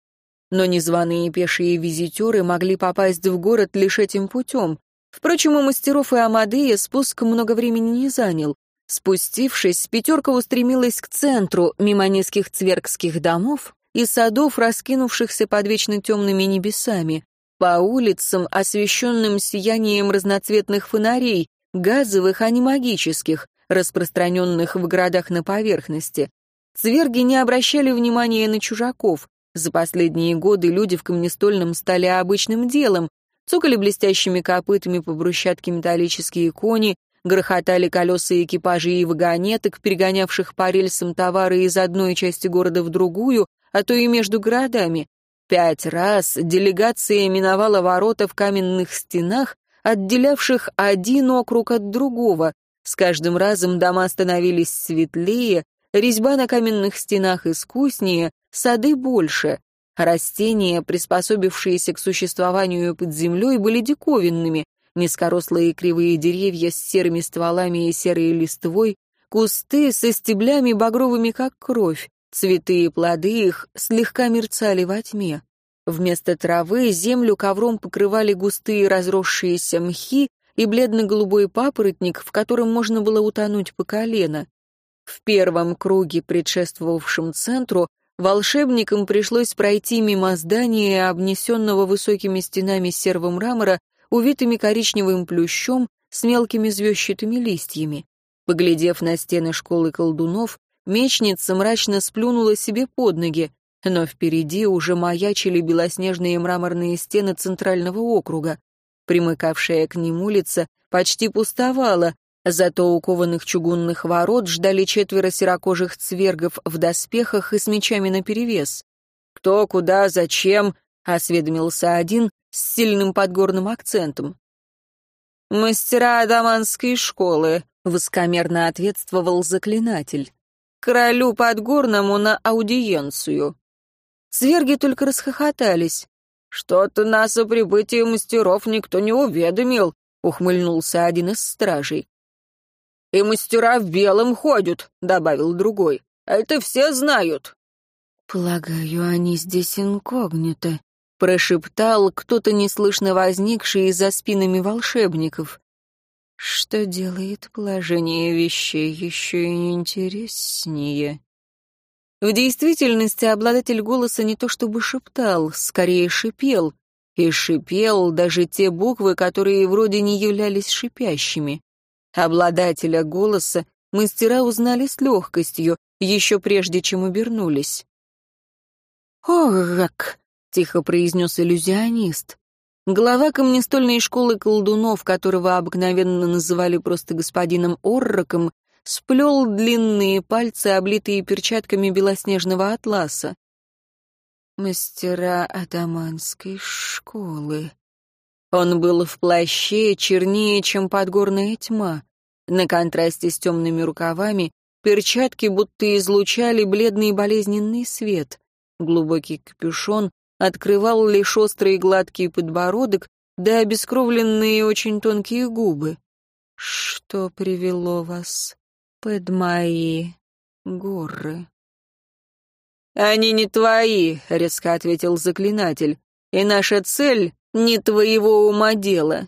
S1: Но незваные пешие визитеры могли попасть в город лишь этим путем. Впрочем, у мастеров и Амадея спуск много времени не занял. Спустившись, пятерка устремилась к центру, мимо низких цвергских домов и садов, раскинувшихся под вечно темными небесами по улицам, освещенным сиянием разноцветных фонарей, газовых, а не магических, распространенных в городах на поверхности. Цверги не обращали внимания на чужаков. За последние годы люди в Камнестольном стали обычным делом. Цокали блестящими копытами по брусчатке металлические кони, грохотали колеса экипажей и вагонеток, перегонявших по рельсам товары из одной части города в другую, а то и между городами. Пять раз делегация миновала ворота в каменных стенах, отделявших один округ от другого. С каждым разом дома становились светлее, резьба на каменных стенах искуснее, сады больше. Растения, приспособившиеся к существованию под землей, были диковинными. Низкорослые кривые деревья с серыми стволами и серой листвой, кусты со стеблями багровыми, как кровь, цветы и плоды их слегка мерцали во тьме. Вместо травы землю ковром покрывали густые разросшиеся мхи и бледно-голубой папоротник, в котором можно было утонуть по колено. В первом круге, предшествовавшем центру, волшебникам пришлось пройти мимо здания, обнесенного высокими стенами серого мрамора, увитыми коричневым плющом с мелкими звездчатыми листьями. Поглядев на стены школы колдунов, мечница мрачно сплюнула себе под ноги, но впереди уже маячили белоснежные мраморные стены центрального округа. Примыкавшая к ним улица почти пустовала, Зато у кованых чугунных ворот ждали четверо серокожих цвергов в доспехах и с мечами наперевес. «Кто, куда, зачем?» — осведомился один с сильным подгорным акцентом. «Мастера адаманской школы», — высокомерно ответствовал заклинатель. «Королю Подгорному на аудиенцию». Цверги только расхохотались. «Что-то нас о прибытии мастеров никто не уведомил», — ухмыльнулся один из стражей. «И мастера в белом ходят», — добавил другой. «Это все знают». «Полагаю, они здесь инкогнито», — прошептал кто-то неслышно возникший за спинами волшебников. «Что делает положение вещей еще и интереснее». В действительности обладатель голоса не то чтобы шептал, скорее шипел. И шипел даже те буквы, которые вроде не являлись шипящими. Обладателя голоса мастера узнали с легкостью, еще прежде чем обернулись. «Оррак!» — тихо произнес иллюзионист. Глава камнестольной школы колдунов, которого обыкновенно называли просто господином Орраком, сплел длинные пальцы, облитые перчатками белоснежного атласа. Мастера Адаманской школы. Он был в плаще чернее, чем подгорная тьма. На контрасте с темными рукавами перчатки будто излучали бледный болезненный свет. Глубокий капюшон открывал лишь острый гладкий подбородок, да обескровленные очень тонкие губы. «Что привело вас под мои горы?» «Они не твои», — резко ответил заклинатель, «и наша цель не твоего ума дело».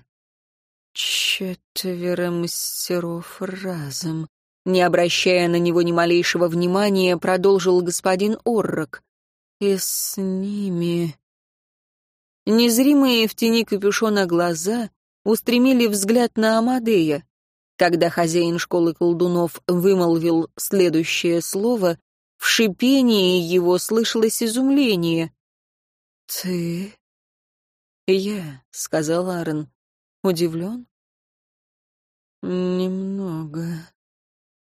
S1: «Четверо мастеров разом», — не обращая на него ни малейшего внимания, продолжил господин Оррок. «И с ними...» Незримые в тени капюшона глаза устремили взгляд на Амадея. Когда хозяин школы колдунов вымолвил следующее слово, в шипении его слышалось изумление. «Ты?» «Я», — сказал Аарон. «Удивлен?» «Немного».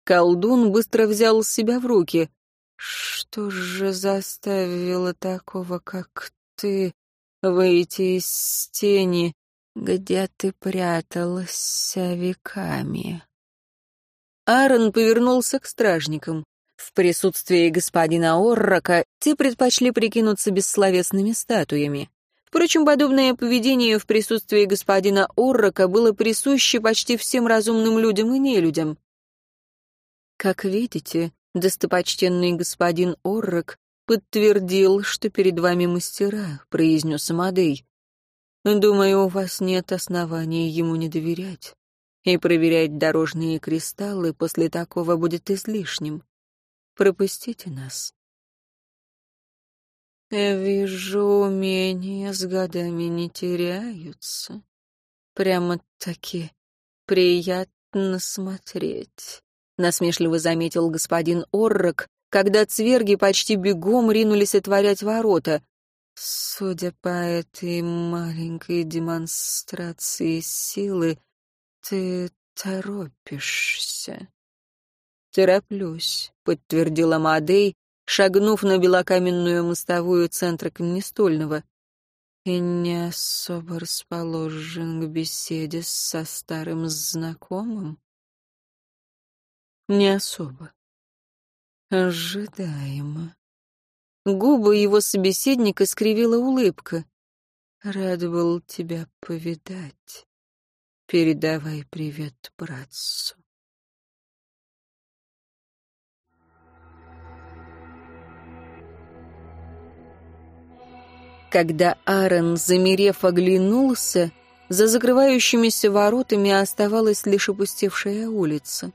S1: Колдун быстро взял себя в руки. «Что же заставило такого, как ты, выйти из тени, где ты прятался веками?» Аарон повернулся к стражникам. В присутствии господина Оррока те предпочли прикинуться бессловесными статуями. Впрочем, подобное поведение в присутствии господина Оррока было присуще почти всем разумным людям и нелюдям. Как видите, достопочтенный господин Оррок подтвердил, что перед вами мастера, произнес Амадей. Думаю, у вас нет оснований ему не доверять. И проверять дорожные кристаллы после такого будет излишним. Пропустите нас. «Вижу, умения с годами не теряются. Прямо-таки приятно смотреть», — насмешливо заметил господин Оррок, когда цверги почти бегом ринулись отворять ворота. Судя по этой маленькой демонстрации силы, ты торопишься. «Тороплюсь», — подтвердила Мадей, шагнув на белокаменную мостовую центра Камнестольного. «И не особо расположен к беседе со старым знакомым?» «Не особо». «Ожидаемо». Губы его собеседника скривила улыбка. «Рад был тебя повидать. Передавай привет братцу». Когда Аарон, замерев, оглянулся, за закрывающимися воротами оставалась лишь опустевшая улица.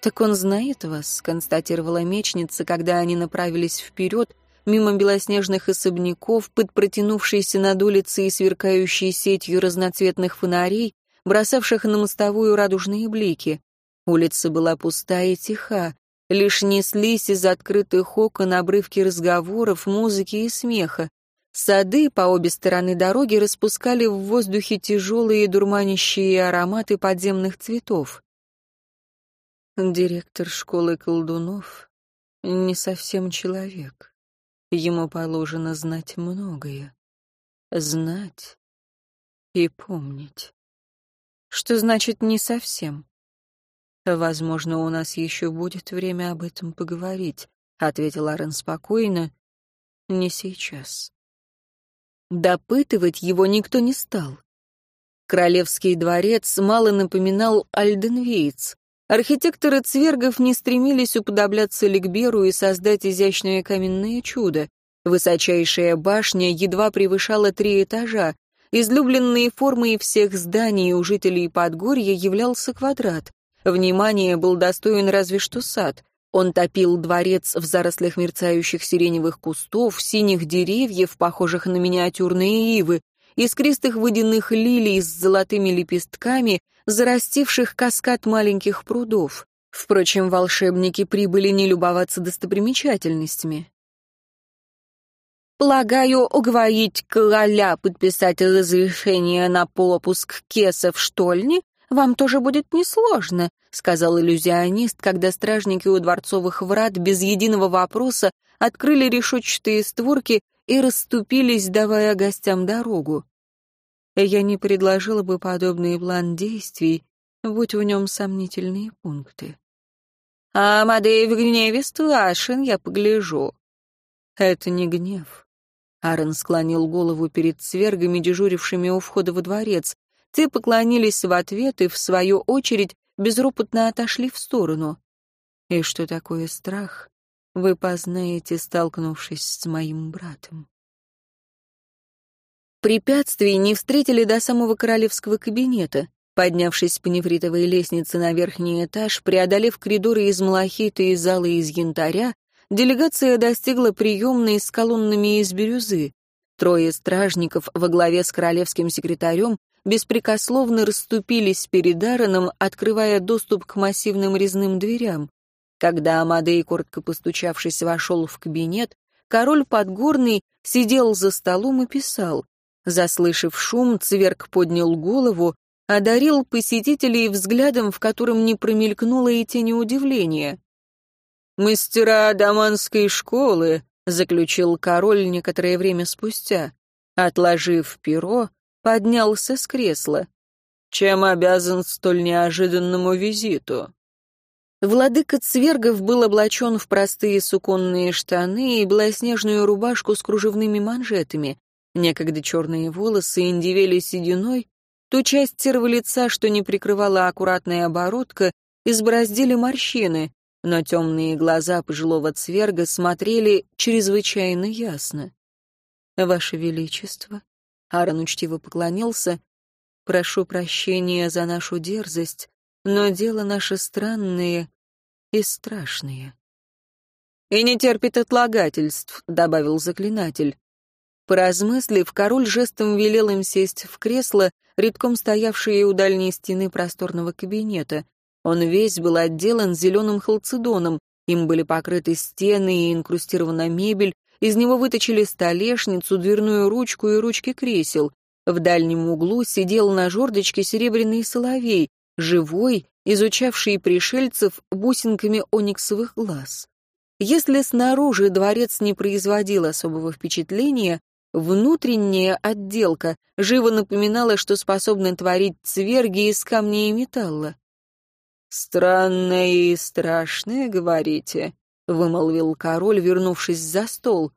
S1: «Так он знает вас», — констатировала мечница, когда они направились вперед, мимо белоснежных особняков, под протянувшейся над улицей и сверкающей сетью разноцветных фонарей, бросавших на мостовую радужные блики. Улица была пустая и тиха, лишь неслись из открытых окон обрывки разговоров, музыки и смеха. Сады по обе стороны дороги распускали в воздухе тяжелые дурманящие ароматы подземных цветов. Директор школы колдунов не совсем человек. Ему положено знать многое. Знать и помнить. Что значит «не совсем»? Возможно, у нас еще будет время об этом поговорить, — ответил Арен спокойно. Не сейчас. Допытывать его никто не стал. Королевский дворец мало напоминал Альденвейц. Архитекторы цвергов не стремились уподобляться Ликберу и создать изящное каменное чудо. Высочайшая башня едва превышала три этажа. Излюбленные формой всех зданий у жителей Подгорья являлся квадрат. Внимание был достоин разве что сад. Он топил дворец в зарослях мерцающих сиреневых кустов, синих деревьев, похожих на миниатюрные ивы, искристых водяных лилий с золотыми лепестками, зарастивших каскад маленьких прудов. Впрочем, волшебники прибыли не любоваться достопримечательностями. «Полагаю, уговорить короля подписать разрешение на попуск Кеса в штольне вам тоже будет несложно», — сказал иллюзионист, когда стражники у дворцовых врат без единого вопроса открыли решетчатые створки и расступились, давая гостям дорогу. Я не предложила бы подобный план действий, будь в нем сомнительные пункты. «А Амадей в гневе страшен, я погляжу». «Это не гнев». Аарон склонил голову перед свергами, дежурившими у входа во дворец. Те поклонились в ответ и, в свою очередь, безропотно отошли в сторону. И что такое страх, вы познаете, столкнувшись с моим братом. Препятствий не встретили до самого королевского кабинета. Поднявшись по нефритовой лестнице на верхний этаж, преодолев коридоры из малахита и залы из янтаря, делегация достигла приемной с колоннами из бирюзы. Трое стражников во главе с королевским секретарем беспрекословно расступились перед Аароном, открывая доступ к массивным резным дверям. Когда Амадей, коротко постучавшись, вошел в кабинет, король Подгорный сидел за столом и писал. Заслышав шум, Цверк поднял голову, одарил посетителей взглядом, в котором не промелькнуло и тени удивления. «Мастера даманской школы», — заключил король некоторое время спустя. Отложив перо, поднялся с кресла. «Чем обязан столь неожиданному визиту?» Владыка Цвергов был облачен в простые суконные штаны и белоснежную рубашку с кружевными манжетами. Некогда черные волосы индивели сединой, ту часть серого лица, что не прикрывала аккуратная оборотка, избороздили морщины, но темные глаза пожилого Цверга смотрели чрезвычайно ясно. «Ваше Величество», Аарон учтиво поклонился. «Прошу прощения за нашу дерзость, но дело наше странное и страшное». «И не терпит отлагательств», — добавил заклинатель. Поразмыслив, король жестом велел им сесть в кресло, редком стоявшие у дальней стены просторного кабинета. Он весь был отделан зеленым халцедоном, им были покрыты стены и инкрустирована мебель, из него выточили столешницу, дверную ручку и ручки кресел. В дальнем углу сидел на жердочке серебряный соловей, живой, изучавший пришельцев бусинками ониксовых глаз. Если снаружи дворец не производил особого впечатления, внутренняя отделка живо напоминала, что способны творить цверги из камня и металла. «Странное и страшное, говорите», — вымолвил король, вернувшись за стол.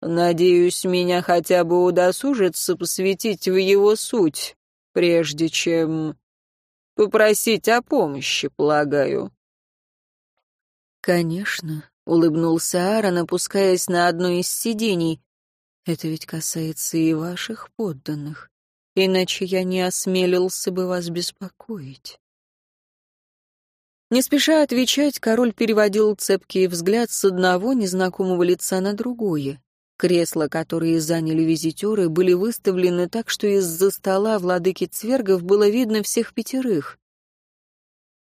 S1: Надеюсь, меня хотя бы удосужится посвятить в его суть, прежде чем попросить о помощи, полагаю. Конечно, улыбнулся Аарон, опускаясь на одно из сидений. Это ведь касается и ваших подданных, иначе я не осмелился бы вас беспокоить. Не спеша отвечать, король переводил цепкий взгляд с одного незнакомого лица на другое. Кресла, которые заняли визитеры, были выставлены так, что из-за стола владыки Цвергов было видно всех пятерых.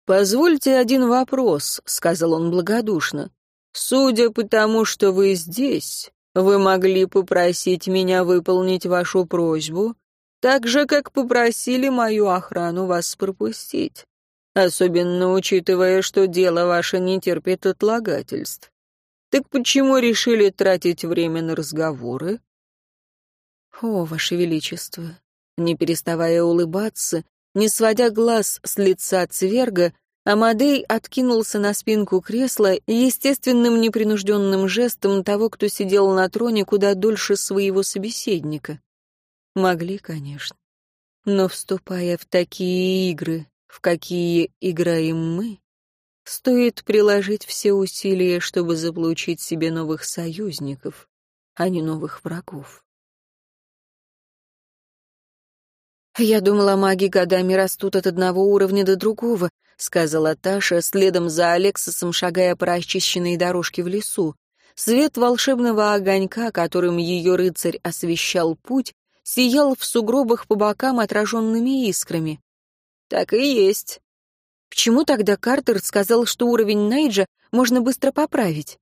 S1: «Позвольте один вопрос», — сказал он благодушно. «Судя по тому, что вы здесь, вы могли попросить меня выполнить вашу просьбу, так же, как попросили мою охрану вас пропустить, особенно учитывая, что дело ваше не терпит отлагательств. Так почему решили тратить время на разговоры? О, Ваше Величество! Не переставая улыбаться, не сводя глаз с лица Цверга, Амадей откинулся на спинку кресла и естественным непринужденным жестом того, кто сидел на троне куда дольше своего собеседника. Могли, конечно. Но вступая в такие игры, в какие играем мы, Стоит приложить все усилия, чтобы заполучить себе новых союзников, а не новых врагов. «Я думала, маги годами растут от одного уровня до другого», — сказала Таша, следом за Алексосом, шагая по расчищенной дорожке в лесу. Свет волшебного огонька, которым ее рыцарь освещал путь, сиял в сугробах по бокам отраженными искрами. «Так и есть. Почему тогда Картер сказал, что уровень Найджа можно быстро поправить?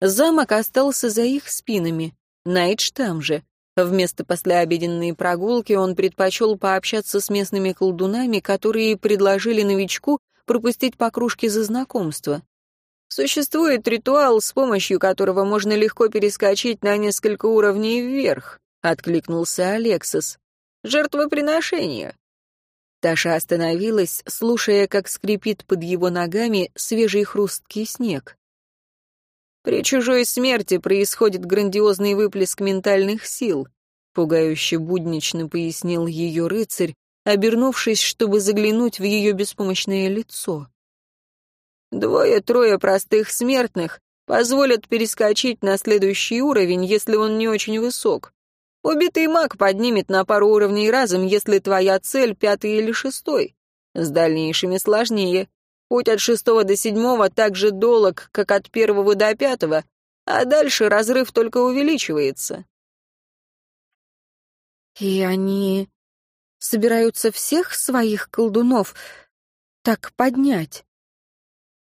S1: Замок остался за их спинами. Найдж там же. Вместо послеобеденной прогулки он предпочел пообщаться с местными колдунами, которые предложили новичку пропустить по кружке за знакомство. Существует ритуал, с помощью которого можно легко перескочить на несколько уровней вверх, откликнулся Алексис. Жертвоприношение. Таша остановилась, слушая, как скрипит под его ногами свежий хрусткий снег. При чужой смерти происходит грандиозный выплеск ментальных сил, пугающе буднично пояснил ее рыцарь, обернувшись, чтобы заглянуть в ее беспомощное лицо. Двое-трое простых смертных позволят перескочить на следующий уровень, если он не очень высок. Убитый маг поднимет на пару уровней разом, если твоя цель пятый или шестой. С дальнейшими сложнее. Путь от шестого до седьмого так же долг, как от первого до пятого, а дальше разрыв только увеличивается. И они собираются всех своих колдунов так поднять?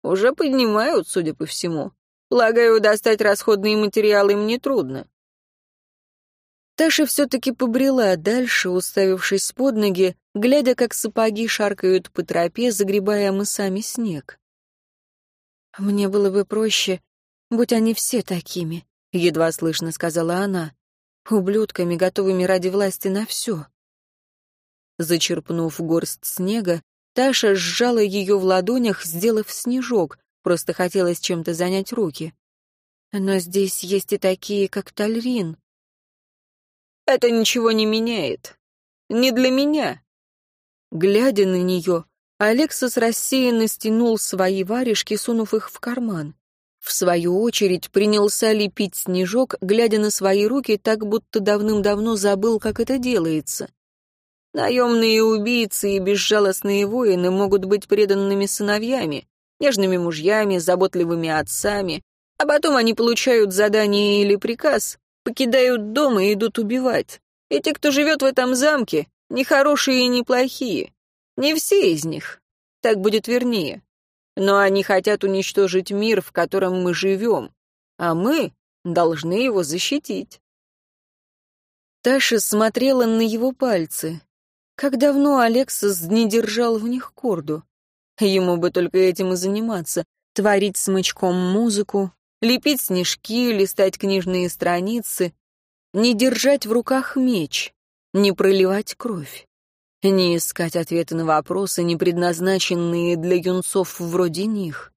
S1: Уже поднимают, судя по всему. Полагаю, достать расходные материалы им нетрудно. Таша все-таки побрела дальше, уставившись под ноги, глядя, как сапоги шаркают по тропе, загребая мысами снег. «Мне было бы проще, будь они все такими», — едва слышно сказала она, «ублюдками, готовыми ради власти на все». Зачерпнув горсть снега, Таша сжала ее в ладонях, сделав снежок, просто хотелось чем-то занять руки. «Но здесь есть и такие, как Тальрин», это ничего не меняет. Не для меня. Глядя на нее, Алексас рассеянно стянул свои варежки, сунув их в карман. В свою очередь принялся лепить снежок, глядя на свои руки, так будто давным-давно забыл, как это делается. Наемные убийцы и безжалостные воины могут быть преданными сыновьями, нежными мужьями, заботливыми отцами, а потом они получают задание или приказ, покидают дом и идут убивать. И те, кто живет в этом замке, не хорошие и не плохие. Не все из них. Так будет вернее. Но они хотят уничтожить мир, в котором мы живем. А мы
S2: должны его защитить.
S1: Таша смотрела на его пальцы. Как давно Алексас не держал в них корду? Ему бы только этим и заниматься. Творить смычком музыку, лепить снежки, листать книжные страницы. Не держать в руках меч, не проливать кровь. Не искать ответы на вопросы, не предназначенные для юнцов вроде них.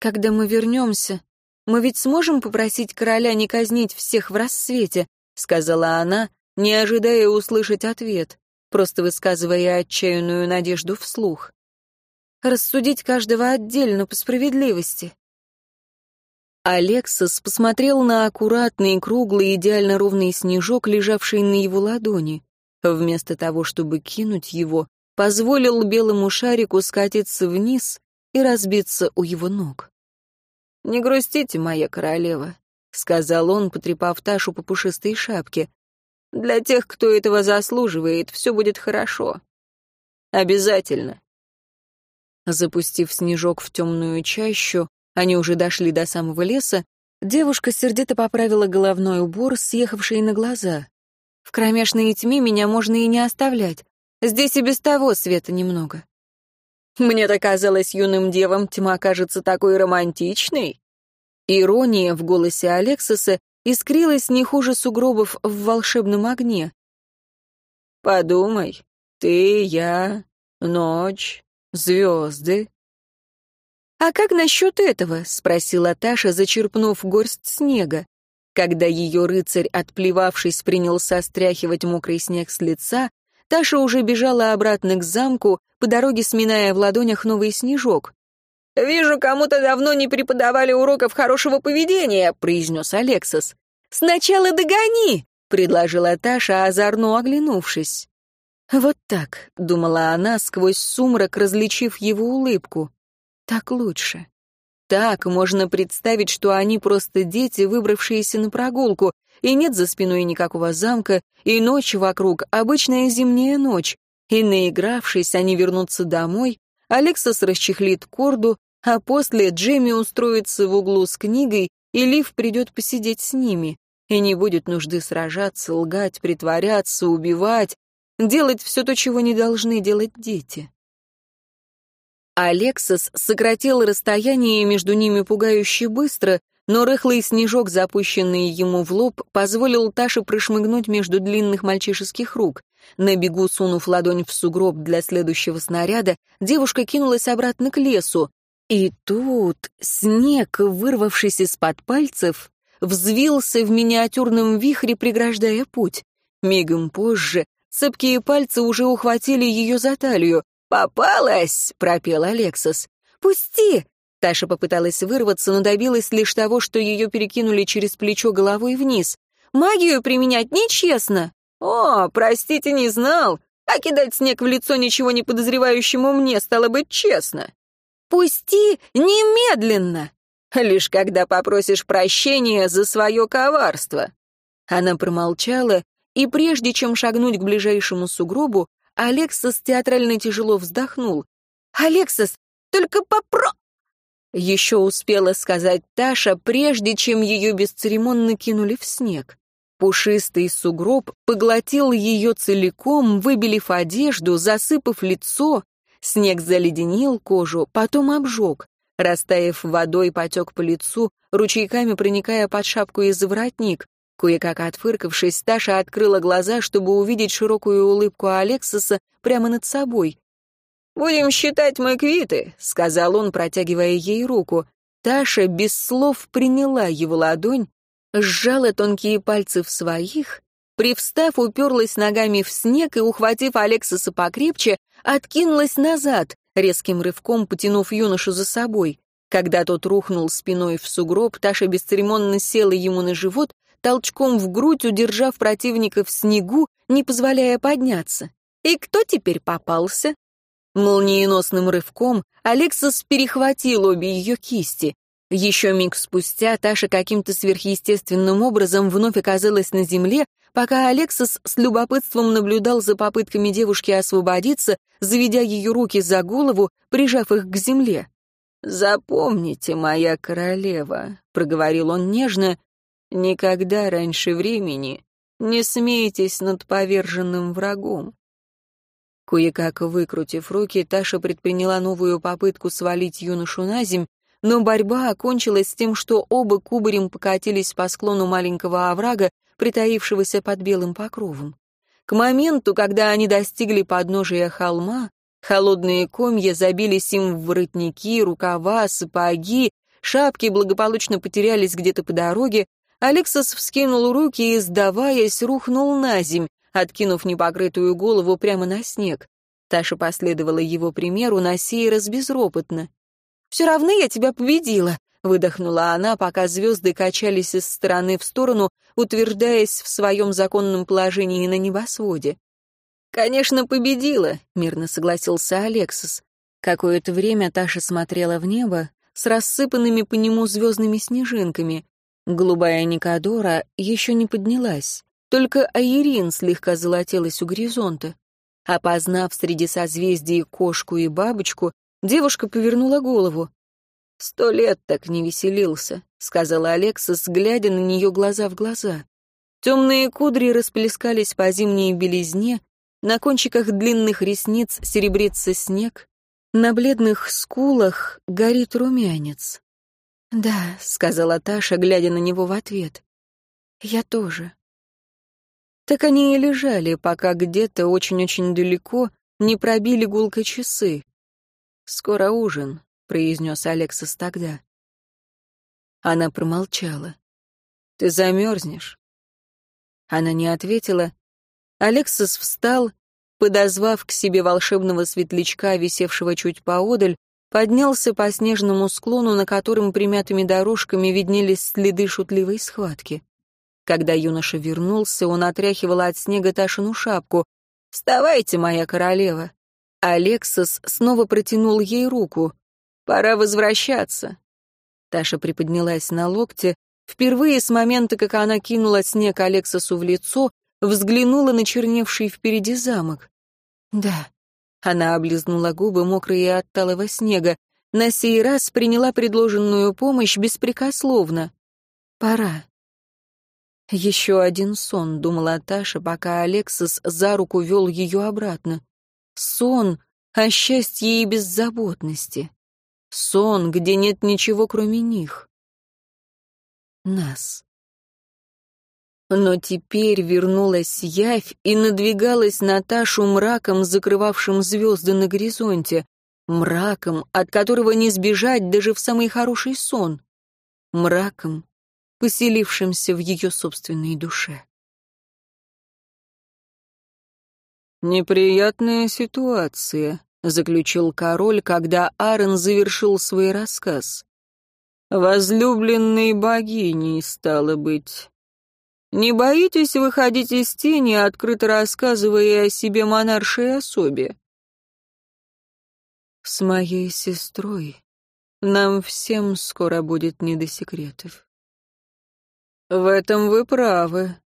S1: Когда мы вернемся, мы ведь сможем попросить короля не казнить всех в рассвете, сказала она, не ожидая услышать ответ, просто высказывая отчаянную надежду вслух. Рассудить каждого отдельно по справедливости. Алексас посмотрел на аккуратный, круглый, идеально ровный снежок, лежавший на его ладони. Вместо того, чтобы кинуть его, позволил белому шарику скатиться вниз и разбиться у его ног. «Не грустите, моя королева», — сказал он, потрепав Ташу по пушистой шапке. «Для тех, кто этого заслуживает, все будет хорошо. Обязательно». Запустив снежок в темную чащу, они уже дошли до самого леса, девушка сердито поправила головной убор, съехавший на глаза. В кромешной тьме меня можно и не оставлять. Здесь и без того света немного. Мне-то казалось, юным девам тьма кажется такой романтичной. Ирония в голосе Алексиса искрилась не хуже сугробов в волшебном огне. «Подумай, ты, я, ночь, звезды». «А как насчет этого?» — спросила Таша, зачерпнув горсть снега. Когда ее рыцарь, отплевавшись, принялся стряхивать мокрый снег с лица, Таша уже бежала обратно к замку, по дороге сминая в ладонях новый снежок. «Вижу, кому-то давно не преподавали уроков хорошего поведения», — произнес Алексос. «Сначала догони!» — предложила Таша, озорно оглянувшись. «Вот так», — думала она, сквозь сумрак, различив его улыбку. «Так лучше». Так можно представить, что они просто дети, выбравшиеся на прогулку, и нет за спиной никакого замка, и ночь вокруг — обычная зимняя ночь, и, наигравшись, они вернутся домой, Алексас расчехлит корду, а после Джемми устроится в углу с книгой, и Лив придет посидеть с ними, и не будет нужды сражаться, лгать, притворяться, убивать, делать все то, чего не должны делать дети. Алексас сократил расстояние между ними пугающе быстро, но рыхлый снежок, запущенный ему в лоб, позволил Таше прошмыгнуть между длинных мальчишеских рук. На бегу, сунув ладонь в сугроб для следующего снаряда, девушка кинулась обратно к лесу. И тут снег, вырвавшись из-под пальцев, взвился в миниатюрном вихре, преграждая путь. Мигом позже цепкие пальцы уже ухватили ее за талию. «Попалась!» — пропел Алексос. «Пусти!» Таша попыталась вырваться, но добилась лишь того, что ее перекинули через плечо головой вниз. «Магию применять нечестно!» «О, простите, не знал. А кидать снег в лицо ничего не подозревающему мне стало быть честно». «Пусти немедленно!» «Лишь когда попросишь прощения за свое коварство». Она промолчала, и прежде чем шагнуть к ближайшему сугробу, Алексас театрально тяжело вздохнул. «Алексас, только попро...» Еще успела сказать Таша, прежде чем ее бесцеремонно кинули в снег. Пушистый сугроб поглотил ее целиком, выбелив одежду, засыпав лицо. Снег заледенил кожу, потом обжег. Растаяв водой, потек по лицу, ручейками проникая под шапку и заворотник. Кое-как отфыркавшись, Таша открыла глаза, чтобы увидеть широкую улыбку Алексоса прямо над собой. «Будем считать мы квиты», — сказал он, протягивая ей руку. Таша без слов приняла его ладонь, сжала тонкие пальцы в своих, привстав, уперлась ногами в снег и, ухватив Алексоса покрепче, откинулась назад, резким рывком потянув юношу за собой. Когда тот рухнул спиной в сугроб, Таша бесцеремонно села ему на живот, толчком в грудь удержав противника в снегу, не позволяя подняться. И кто теперь попался? Молниеносным рывком Алексас перехватил обе ее кисти. Еще миг спустя Таша каким-то сверхъестественным образом вновь оказалась на земле, пока Алексас с любопытством наблюдал за попытками девушки освободиться, заведя ее руки за голову, прижав их к земле.
S2: «Запомните, моя королева», — проговорил он нежно, — «никогда раньше времени не смейтесь над поверженным врагом». Кое-как выкрутив руки, Таша предприняла новую попытку свалить юношу на земь, но борьба окончилась тем, что оба кубарем покатились по склону маленького оврага, притаившегося под белым покровом. К моменту, когда они достигли подножия холма, холодные комья забились им в воротники, рукава, сапоги, шапки благополучно потерялись где-то по дороге, Алексос вскинул руки и, сдаваясь, рухнул на земь, откинув непокрытую голову прямо на снег. Таша последовала его примеру, на сей раз безропотно. «Все равно я тебя победила», — выдохнула она, пока звезды качались из стороны в сторону, утверждаясь в своем законном положении на небосводе. «Конечно, победила», — мирно согласился Алексис. Какое-то время Таша смотрела в небо с рассыпанными по нему звездными снежинками. Голубая Никадора еще не поднялась. Только Айрин слегка золотелась у горизонта. Опознав среди созвездий кошку и бабочку, девушка повернула голову. «Сто лет так не веселился», — сказала Алексас, глядя на нее глаза в глаза. Темные кудри расплескались по зимней белизне, на кончиках длинных ресниц серебрится снег, на бледных скулах горит румянец. «Да», — сказала Таша, глядя на него в ответ. «Я тоже». Так они и лежали, пока где-то очень-очень далеко не пробили гулко часы. «Скоро ужин», — произнес Алексас тогда. Она промолчала. «Ты замерзнешь?» Она не ответила. Алексас встал, подозвав к себе волшебного светлячка, висевшего чуть поодаль, поднялся по снежному склону, на котором примятыми дорожками виднелись следы шутливой схватки. Когда юноша вернулся, он отряхивал от снега Ташину шапку. «Вставайте, моя королева!» Алексас снова протянул ей руку. «Пора возвращаться». Таша приподнялась на локте. Впервые с момента, как она кинула снег Алексасу в лицо, взглянула на черневший впереди замок. «Да». Она облизнула губы, мокрые от талого снега. На сей раз приняла предложенную помощь беспрекословно. «Пора». Еще один сон, думала Таша, пока Алексис за руку вел ее обратно. Сон о счастье и беззаботности. Сон, где нет ничего, кроме них. Нас. Но теперь вернулась явь и надвигалась на Ташу мраком, закрывавшим звезды на горизонте. Мраком, от которого не сбежать даже в самый хороший сон. Мраком, поселившимся в ее собственной душе.
S3: «Неприятная ситуация», — заключил король, когда Аарон завершил свой рассказ. «Возлюбленной богиней, стало быть. Не боитесь выходить из тени, открыто рассказывая о себе монаршей особе?»
S1: «С моей сестрой нам всем скоро будет не до секретов».
S3: «В этом вы правы».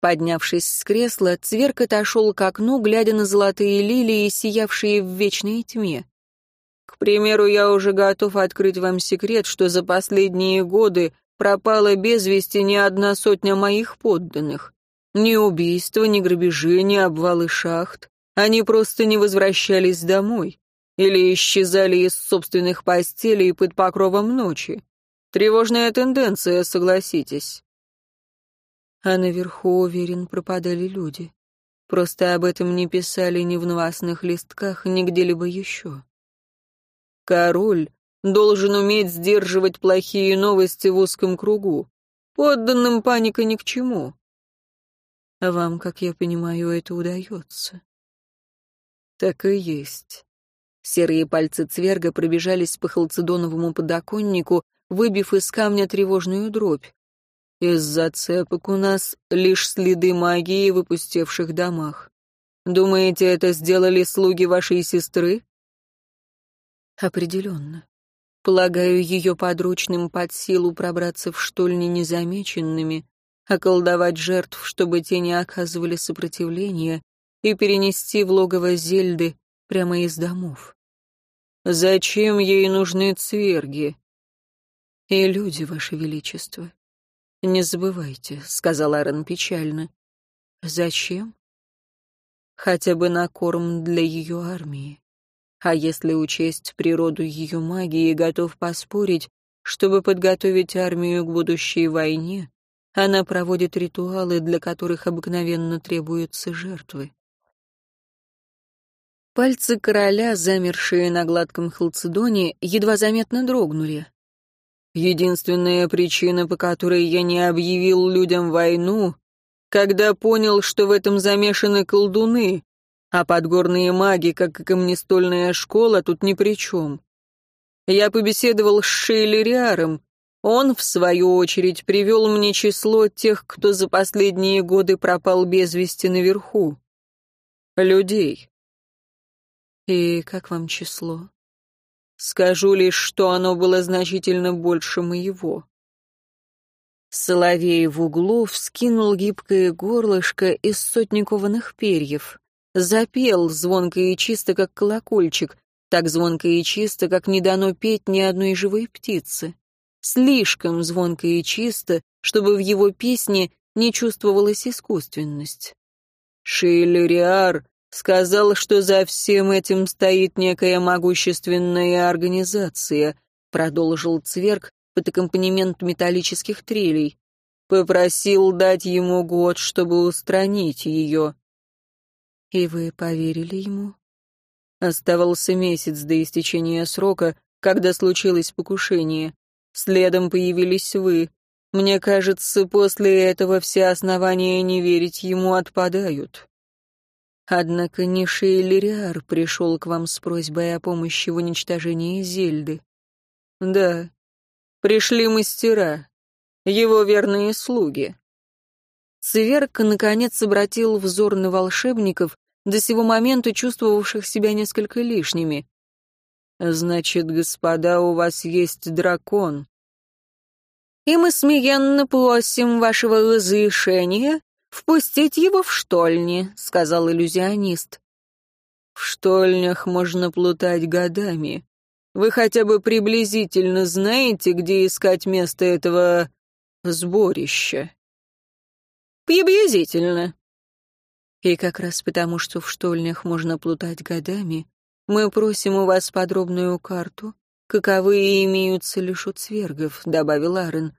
S2: Поднявшись с кресла, Цверк отошел к окну, глядя на золотые лилии, сиявшие в вечной тьме.
S3: «К примеру, я уже готов открыть вам секрет, что за последние годы пропала без вести не одна сотня моих подданных. Ни убийства, ни грабежи, ни обвалы шахт. Они просто не возвращались домой. Или исчезали из собственных постелей под покровом ночи. Тревожная тенденция, согласитесь.
S1: А наверху, уверен, пропадали люди. Просто об этом не писали ни в новостных листках, ни где-либо еще.
S3: Король должен уметь сдерживать плохие новости в узком кругу. Подданным паника ни к чему.
S1: А вам, как я понимаю, это удается.
S3: Так и есть.
S2: Серые пальцы цверга пробежались по халцедоновому подоконнику, выбив из камня тревожную дробь.
S3: Из зацепок у нас лишь следы магии в домах. Думаете, это сделали слуги вашей сестры?
S1: Определенно. Полагаю, ее подручным под силу пробраться в штольни незамеченными, околдовать жертв, чтобы те не оказывали сопротивления, и перенести в логово Зельды прямо из домов.
S3: Зачем ей нужны цверги?
S2: И люди, Ваше Величество. Не забывайте, — сказал Аарон печально. Зачем? Хотя бы на корм для ее армии. А если учесть природу ее магии, готов поспорить, чтобы подготовить армию к будущей войне, она проводит ритуалы, для которых обыкновенно требуются жертвы. Пальцы короля, замершие на гладком халцедоне, едва заметно дрогнули.
S3: Единственная причина, по которой я не объявил людям войну, когда понял, что в этом замешаны колдуны, а подгорные маги, как и камнестольная школа, тут ни при чем. Я побеседовал с Шейлериаром. Он, в свою очередь, привел мне число тех, кто за последние годы пропал без вести наверху. Людей.
S2: И как вам число?
S3: Скажу лишь, что оно было значительно больше моего.
S2: Соловей в углу вскинул гибкое горлышко из сотни кованых перьев. Запел звонко и чисто, как колокольчик, так звонко и чисто, как не дано петь ни одной живой птицы. Слишком звонко и чисто, чтобы в его песне не чувствовалась искусственность.
S3: Шейлериар Сказал, что за всем этим стоит некая могущественная организация, продолжил Цверк под аккомпанемент металлических трелей. Попросил дать ему год, чтобы устранить ее.
S2: И вы поверили ему?
S3: Оставался месяц до истечения срока, когда случилось покушение. Следом появились вы. Мне кажется, после этого все основания не верить ему отпадают.
S2: Однако не Шейлериар пришел к вам с просьбой о помощи в уничтожении Зельды.
S3: Да, пришли мастера, его верные слуги.
S2: Сверк, наконец, обратил взор на волшебников, до сего момента чувствовавших себя несколько лишними.
S3: «Значит, господа, у вас есть дракон».
S1: «И мы смиренно просим вашего разрешения «Впустить его в штольни», — сказал иллюзионист.
S3: «В штольнях можно плутать годами. Вы хотя бы приблизительно знаете, где искать место этого сборища?»
S1: «Приблизительно».
S2: «И как раз потому, что в штольнях можно плутать годами, мы просим у вас подробную карту, каковые имеются лишь у цвергов», — добавил Арен,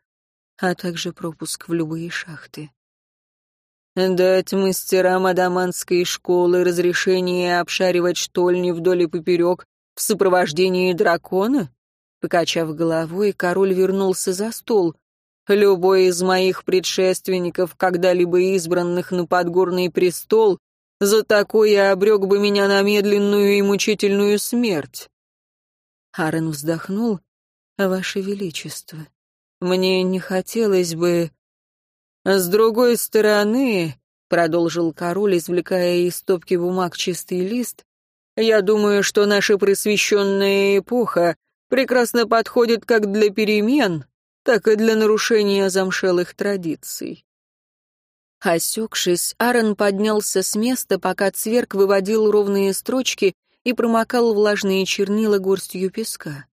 S2: «а также пропуск в любые шахты».
S3: Дать мастерам адаманской школы разрешение обшаривать штольни вдоль и поперек в сопровождении дракона? Покачав головой, король вернулся за стол. Любой из моих предшественников, когда-либо избранных на подгорный престол, за такое обрек бы меня на медленную и мучительную смерть.
S2: Аарон вздохнул. «Ваше Величество, мне не хотелось бы...»
S3: «С другой стороны», — продолжил король, извлекая из стопки бумаг чистый лист, «я думаю, что наша просвещенная эпоха прекрасно подходит как для перемен, так и для нарушения замшелых традиций».
S2: Осекшись, Аарон поднялся с места, пока цверк выводил ровные строчки и промокал влажные чернила горстью песка.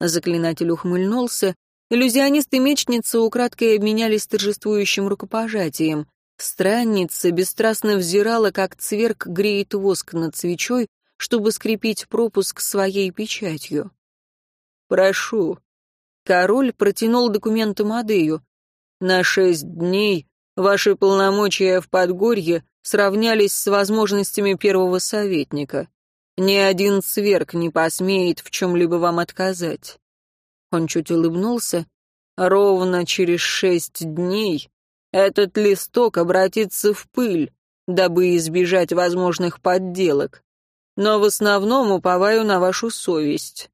S2: Заклинатель ухмыльнулся Иллюзионист и мечница украдкой обменялись торжествующим рукопожатием. Странница бесстрастно взирала, как цверк греет воск над свечой, чтобы скрепить пропуск своей печатью.
S3: «Прошу». Король протянул документы Мадею. «На шесть дней ваши полномочия в Подгорье сравнялись с возможностями первого советника. Ни один цверк не посмеет в чем-либо вам отказать. Он чуть улыбнулся. «Ровно через шесть дней этот листок обратится в пыль, дабы избежать возможных подделок. Но в основном уповаю на вашу совесть».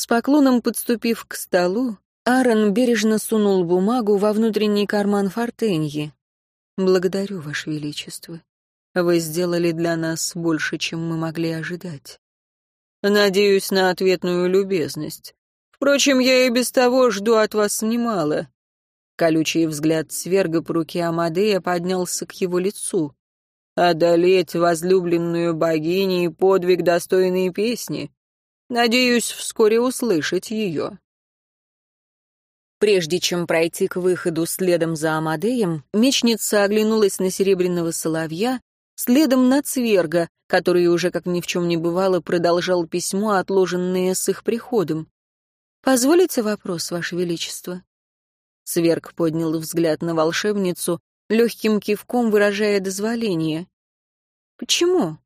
S2: С поклоном подступив к столу, Аарон бережно сунул бумагу во внутренний карман фортеньи. «Благодарю, Ваше Величество. Вы сделали для нас больше, чем мы могли ожидать».
S3: Надеюсь на ответную любезность. Впрочем, я и без того жду от вас немало».
S2: Колючий взгляд сверга по руке Амадея поднялся к его лицу.
S3: одолеть возлюбленную богиней подвиг достойной песни. Надеюсь вскоре услышать ее».
S2: Прежде чем пройти к выходу следом за Амадеем, мечница оглянулась на серебряного соловья, следом на Цверга, который уже, как ни в чем не бывало, продолжал письмо, отложенное с их приходом. «Позволите вопрос, Ваше Величество?» Цверг поднял взгляд на волшебницу, легким кивком выражая дозволение. «Почему?»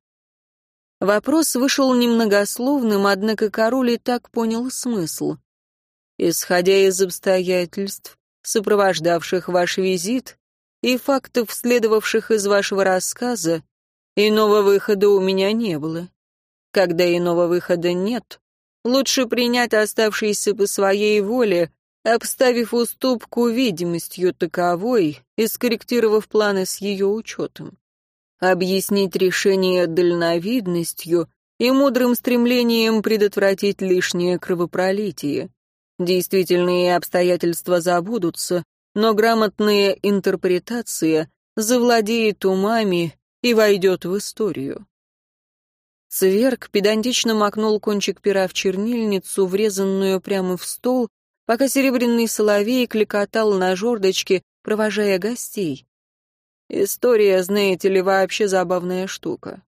S2: Вопрос вышел немногословным, однако король и так понял смысл. Исходя из обстоятельств, сопровождавших ваш визит, и фактов, следовавших из вашего рассказа, иного выхода у меня не было. Когда иного выхода нет, лучше принять оставшийся по своей воле, обставив уступку видимостью таковой и скорректировав планы с ее учетом. Объяснить решение дальновидностью и мудрым стремлением предотвратить лишнее кровопролитие. Действительные обстоятельства забудутся, но грамотная интерпретация завладеет умами и войдет в историю. Цверк педантично макнул кончик пера в чернильницу, врезанную прямо в стол, пока серебряный соловей кликотал на жердочке, провожая гостей. История, знаете ли, вообще забавная штука.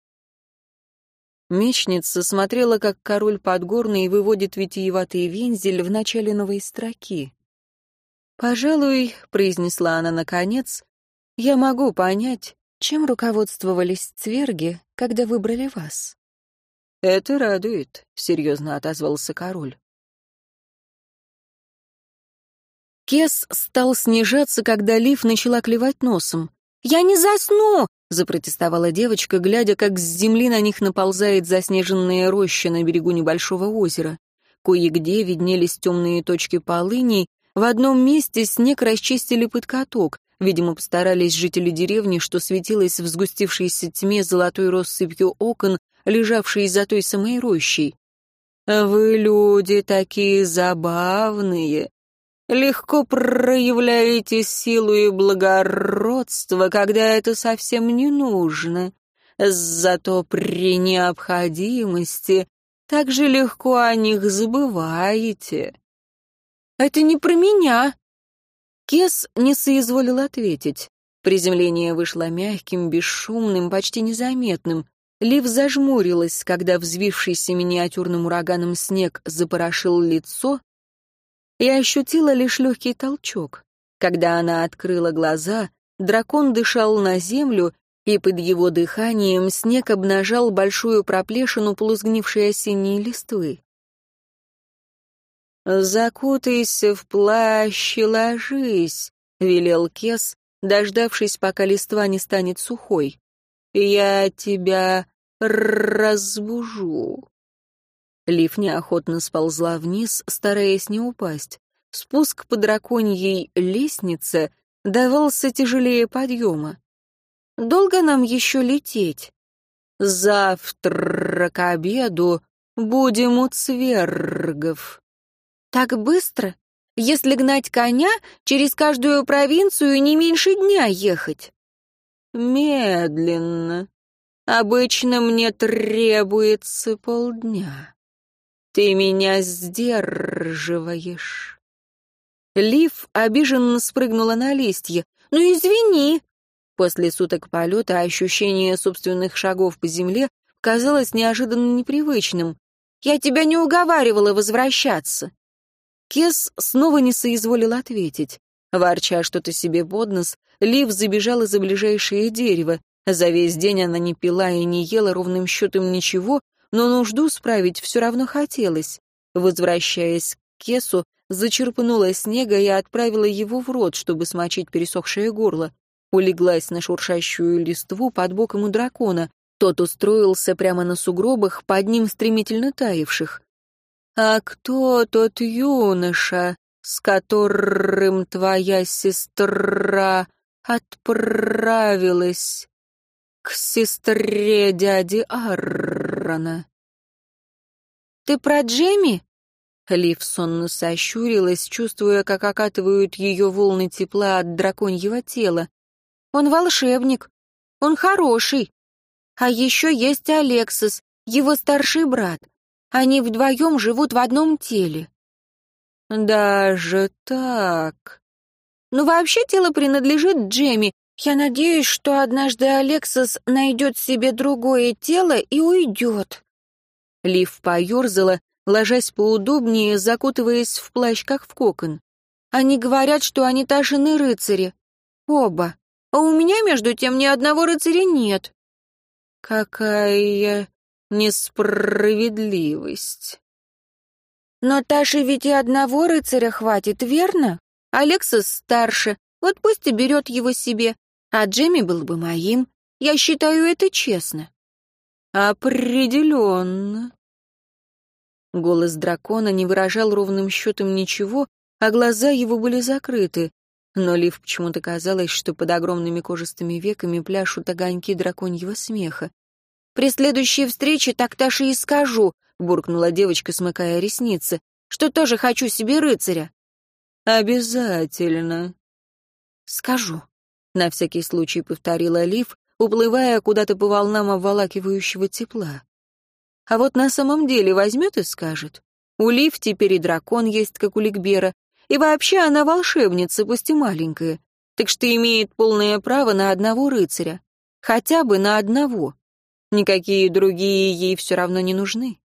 S2: Мечница смотрела, как король Подгорный выводит витиеватый вензель в начале новой строки. «Пожалуй», — произнесла она наконец, — «я могу понять, чем руководствовались цверги, когда выбрали вас». «Это радует», — серьезно отозвался король. Кес стал снижаться, когда Лив начала клевать носом. «Я не засну!» — запротестовала девочка, глядя, как с земли на них наползает заснеженная роща на берегу небольшого озера. Кое-где виднелись темные точки полыней, в одном месте снег расчистили под каток. Видимо, постарались жители деревни, что светилось в сгустившейся тьме золотой россыпью окон, лежавшей за той самой рощей. «Вы люди такие забавные!» Легко проявляете силу и благородство, когда это совсем не нужно. Зато при необходимости так же легко о них забываете. Это не про меня. Кес не соизволил ответить. Приземление вышло мягким, бесшумным, почти незаметным. Лив зажмурилась, когда взвившийся миниатюрным ураганом снег запорошил лицо, и ощутила лишь легкий толчок. Когда она открыла глаза, дракон дышал на землю, и под его дыханием снег обнажал большую проплешину полузгнившей осенней листвы. «Закутайся в плащ и ложись», — велел Кес, дождавшись, пока листва не станет сухой. «Я тебя разбужу». Лив неохотно сползла вниз, стараясь не упасть. Спуск по драконьей лестнице давался тяжелее подъема. «Долго нам еще лететь?» «Завтра к обеду будем у цвергов». «Так быстро? Если гнать коня, через каждую провинцию не меньше дня ехать». «Медленно. Обычно мне требуется полдня». Ты меня сдерживаешь. Лив обиженно спрыгнула на листья. «Ну, извини!» После суток полета ощущение собственных шагов по земле казалось неожиданно непривычным. «Я тебя не уговаривала возвращаться!» Кес снова не соизволил ответить. Ворча что-то себе под нос, Лив забежала за ближайшее дерево. За весь день она не пила и не ела ровным счетом ничего, но нужду справить все равно хотелось. Возвращаясь к кесу, зачерпнула снега и отправила его в рот, чтобы смочить пересохшее горло. Улеглась на шуршащую листву под боком у дракона. Тот устроился прямо на сугробах, под ним стремительно таявших. «А кто тот юноша, с которым твоя сестра отправилась к сестре дяди Арр?» Аарона. «Ты про Джемми?» Лив сонно сощурилась, чувствуя, как окатывают ее волны тепла от драконьего тела. «Он волшебник. Он хороший. А еще есть Алексис, его старший брат. Они вдвоем живут в одном теле».
S3: «Даже так?»
S2: «Ну, вообще тело принадлежит Джемми. Я надеюсь, что однажды Алексис найдет себе другое тело и уйдет».
S1: Лив поерзала, ложась поудобнее, закутываясь в плащ, как в кокон.
S2: «Они говорят, что они Ташины рыцари. Оба. А у меня, между тем, ни одного рыцаря нет».
S3: «Какая несправедливость!»
S2: «Но Таше ведь и одного рыцаря хватит, верно? Алексас старше, вот пусть и берет его себе, а Джемми был бы моим. Я считаю это честно».
S3: «Определенно».
S1: Голос дракона не выражал ровным счетом ничего, а глаза его были закрыты. Но Лив почему-то казалось, что под огромными кожистыми веками пляшут огоньки драконьего смеха.
S2: «При следующей встрече так Таше и скажу», — буркнула девочка, смыкая ресницы, «что тоже хочу себе рыцаря».
S3: «Обязательно».
S1: «Скажу», — на всякий случай повторила Лив, уплывая куда-то по волнам обволакивающего тепла. А вот на самом деле возьмет и скажет. У Лив теперь и дракон есть, как у Ликбера, и вообще она волшебница, пусть и маленькая, так что имеет полное право на одного рыцаря. Хотя бы на одного. Никакие другие ей все равно не нужны.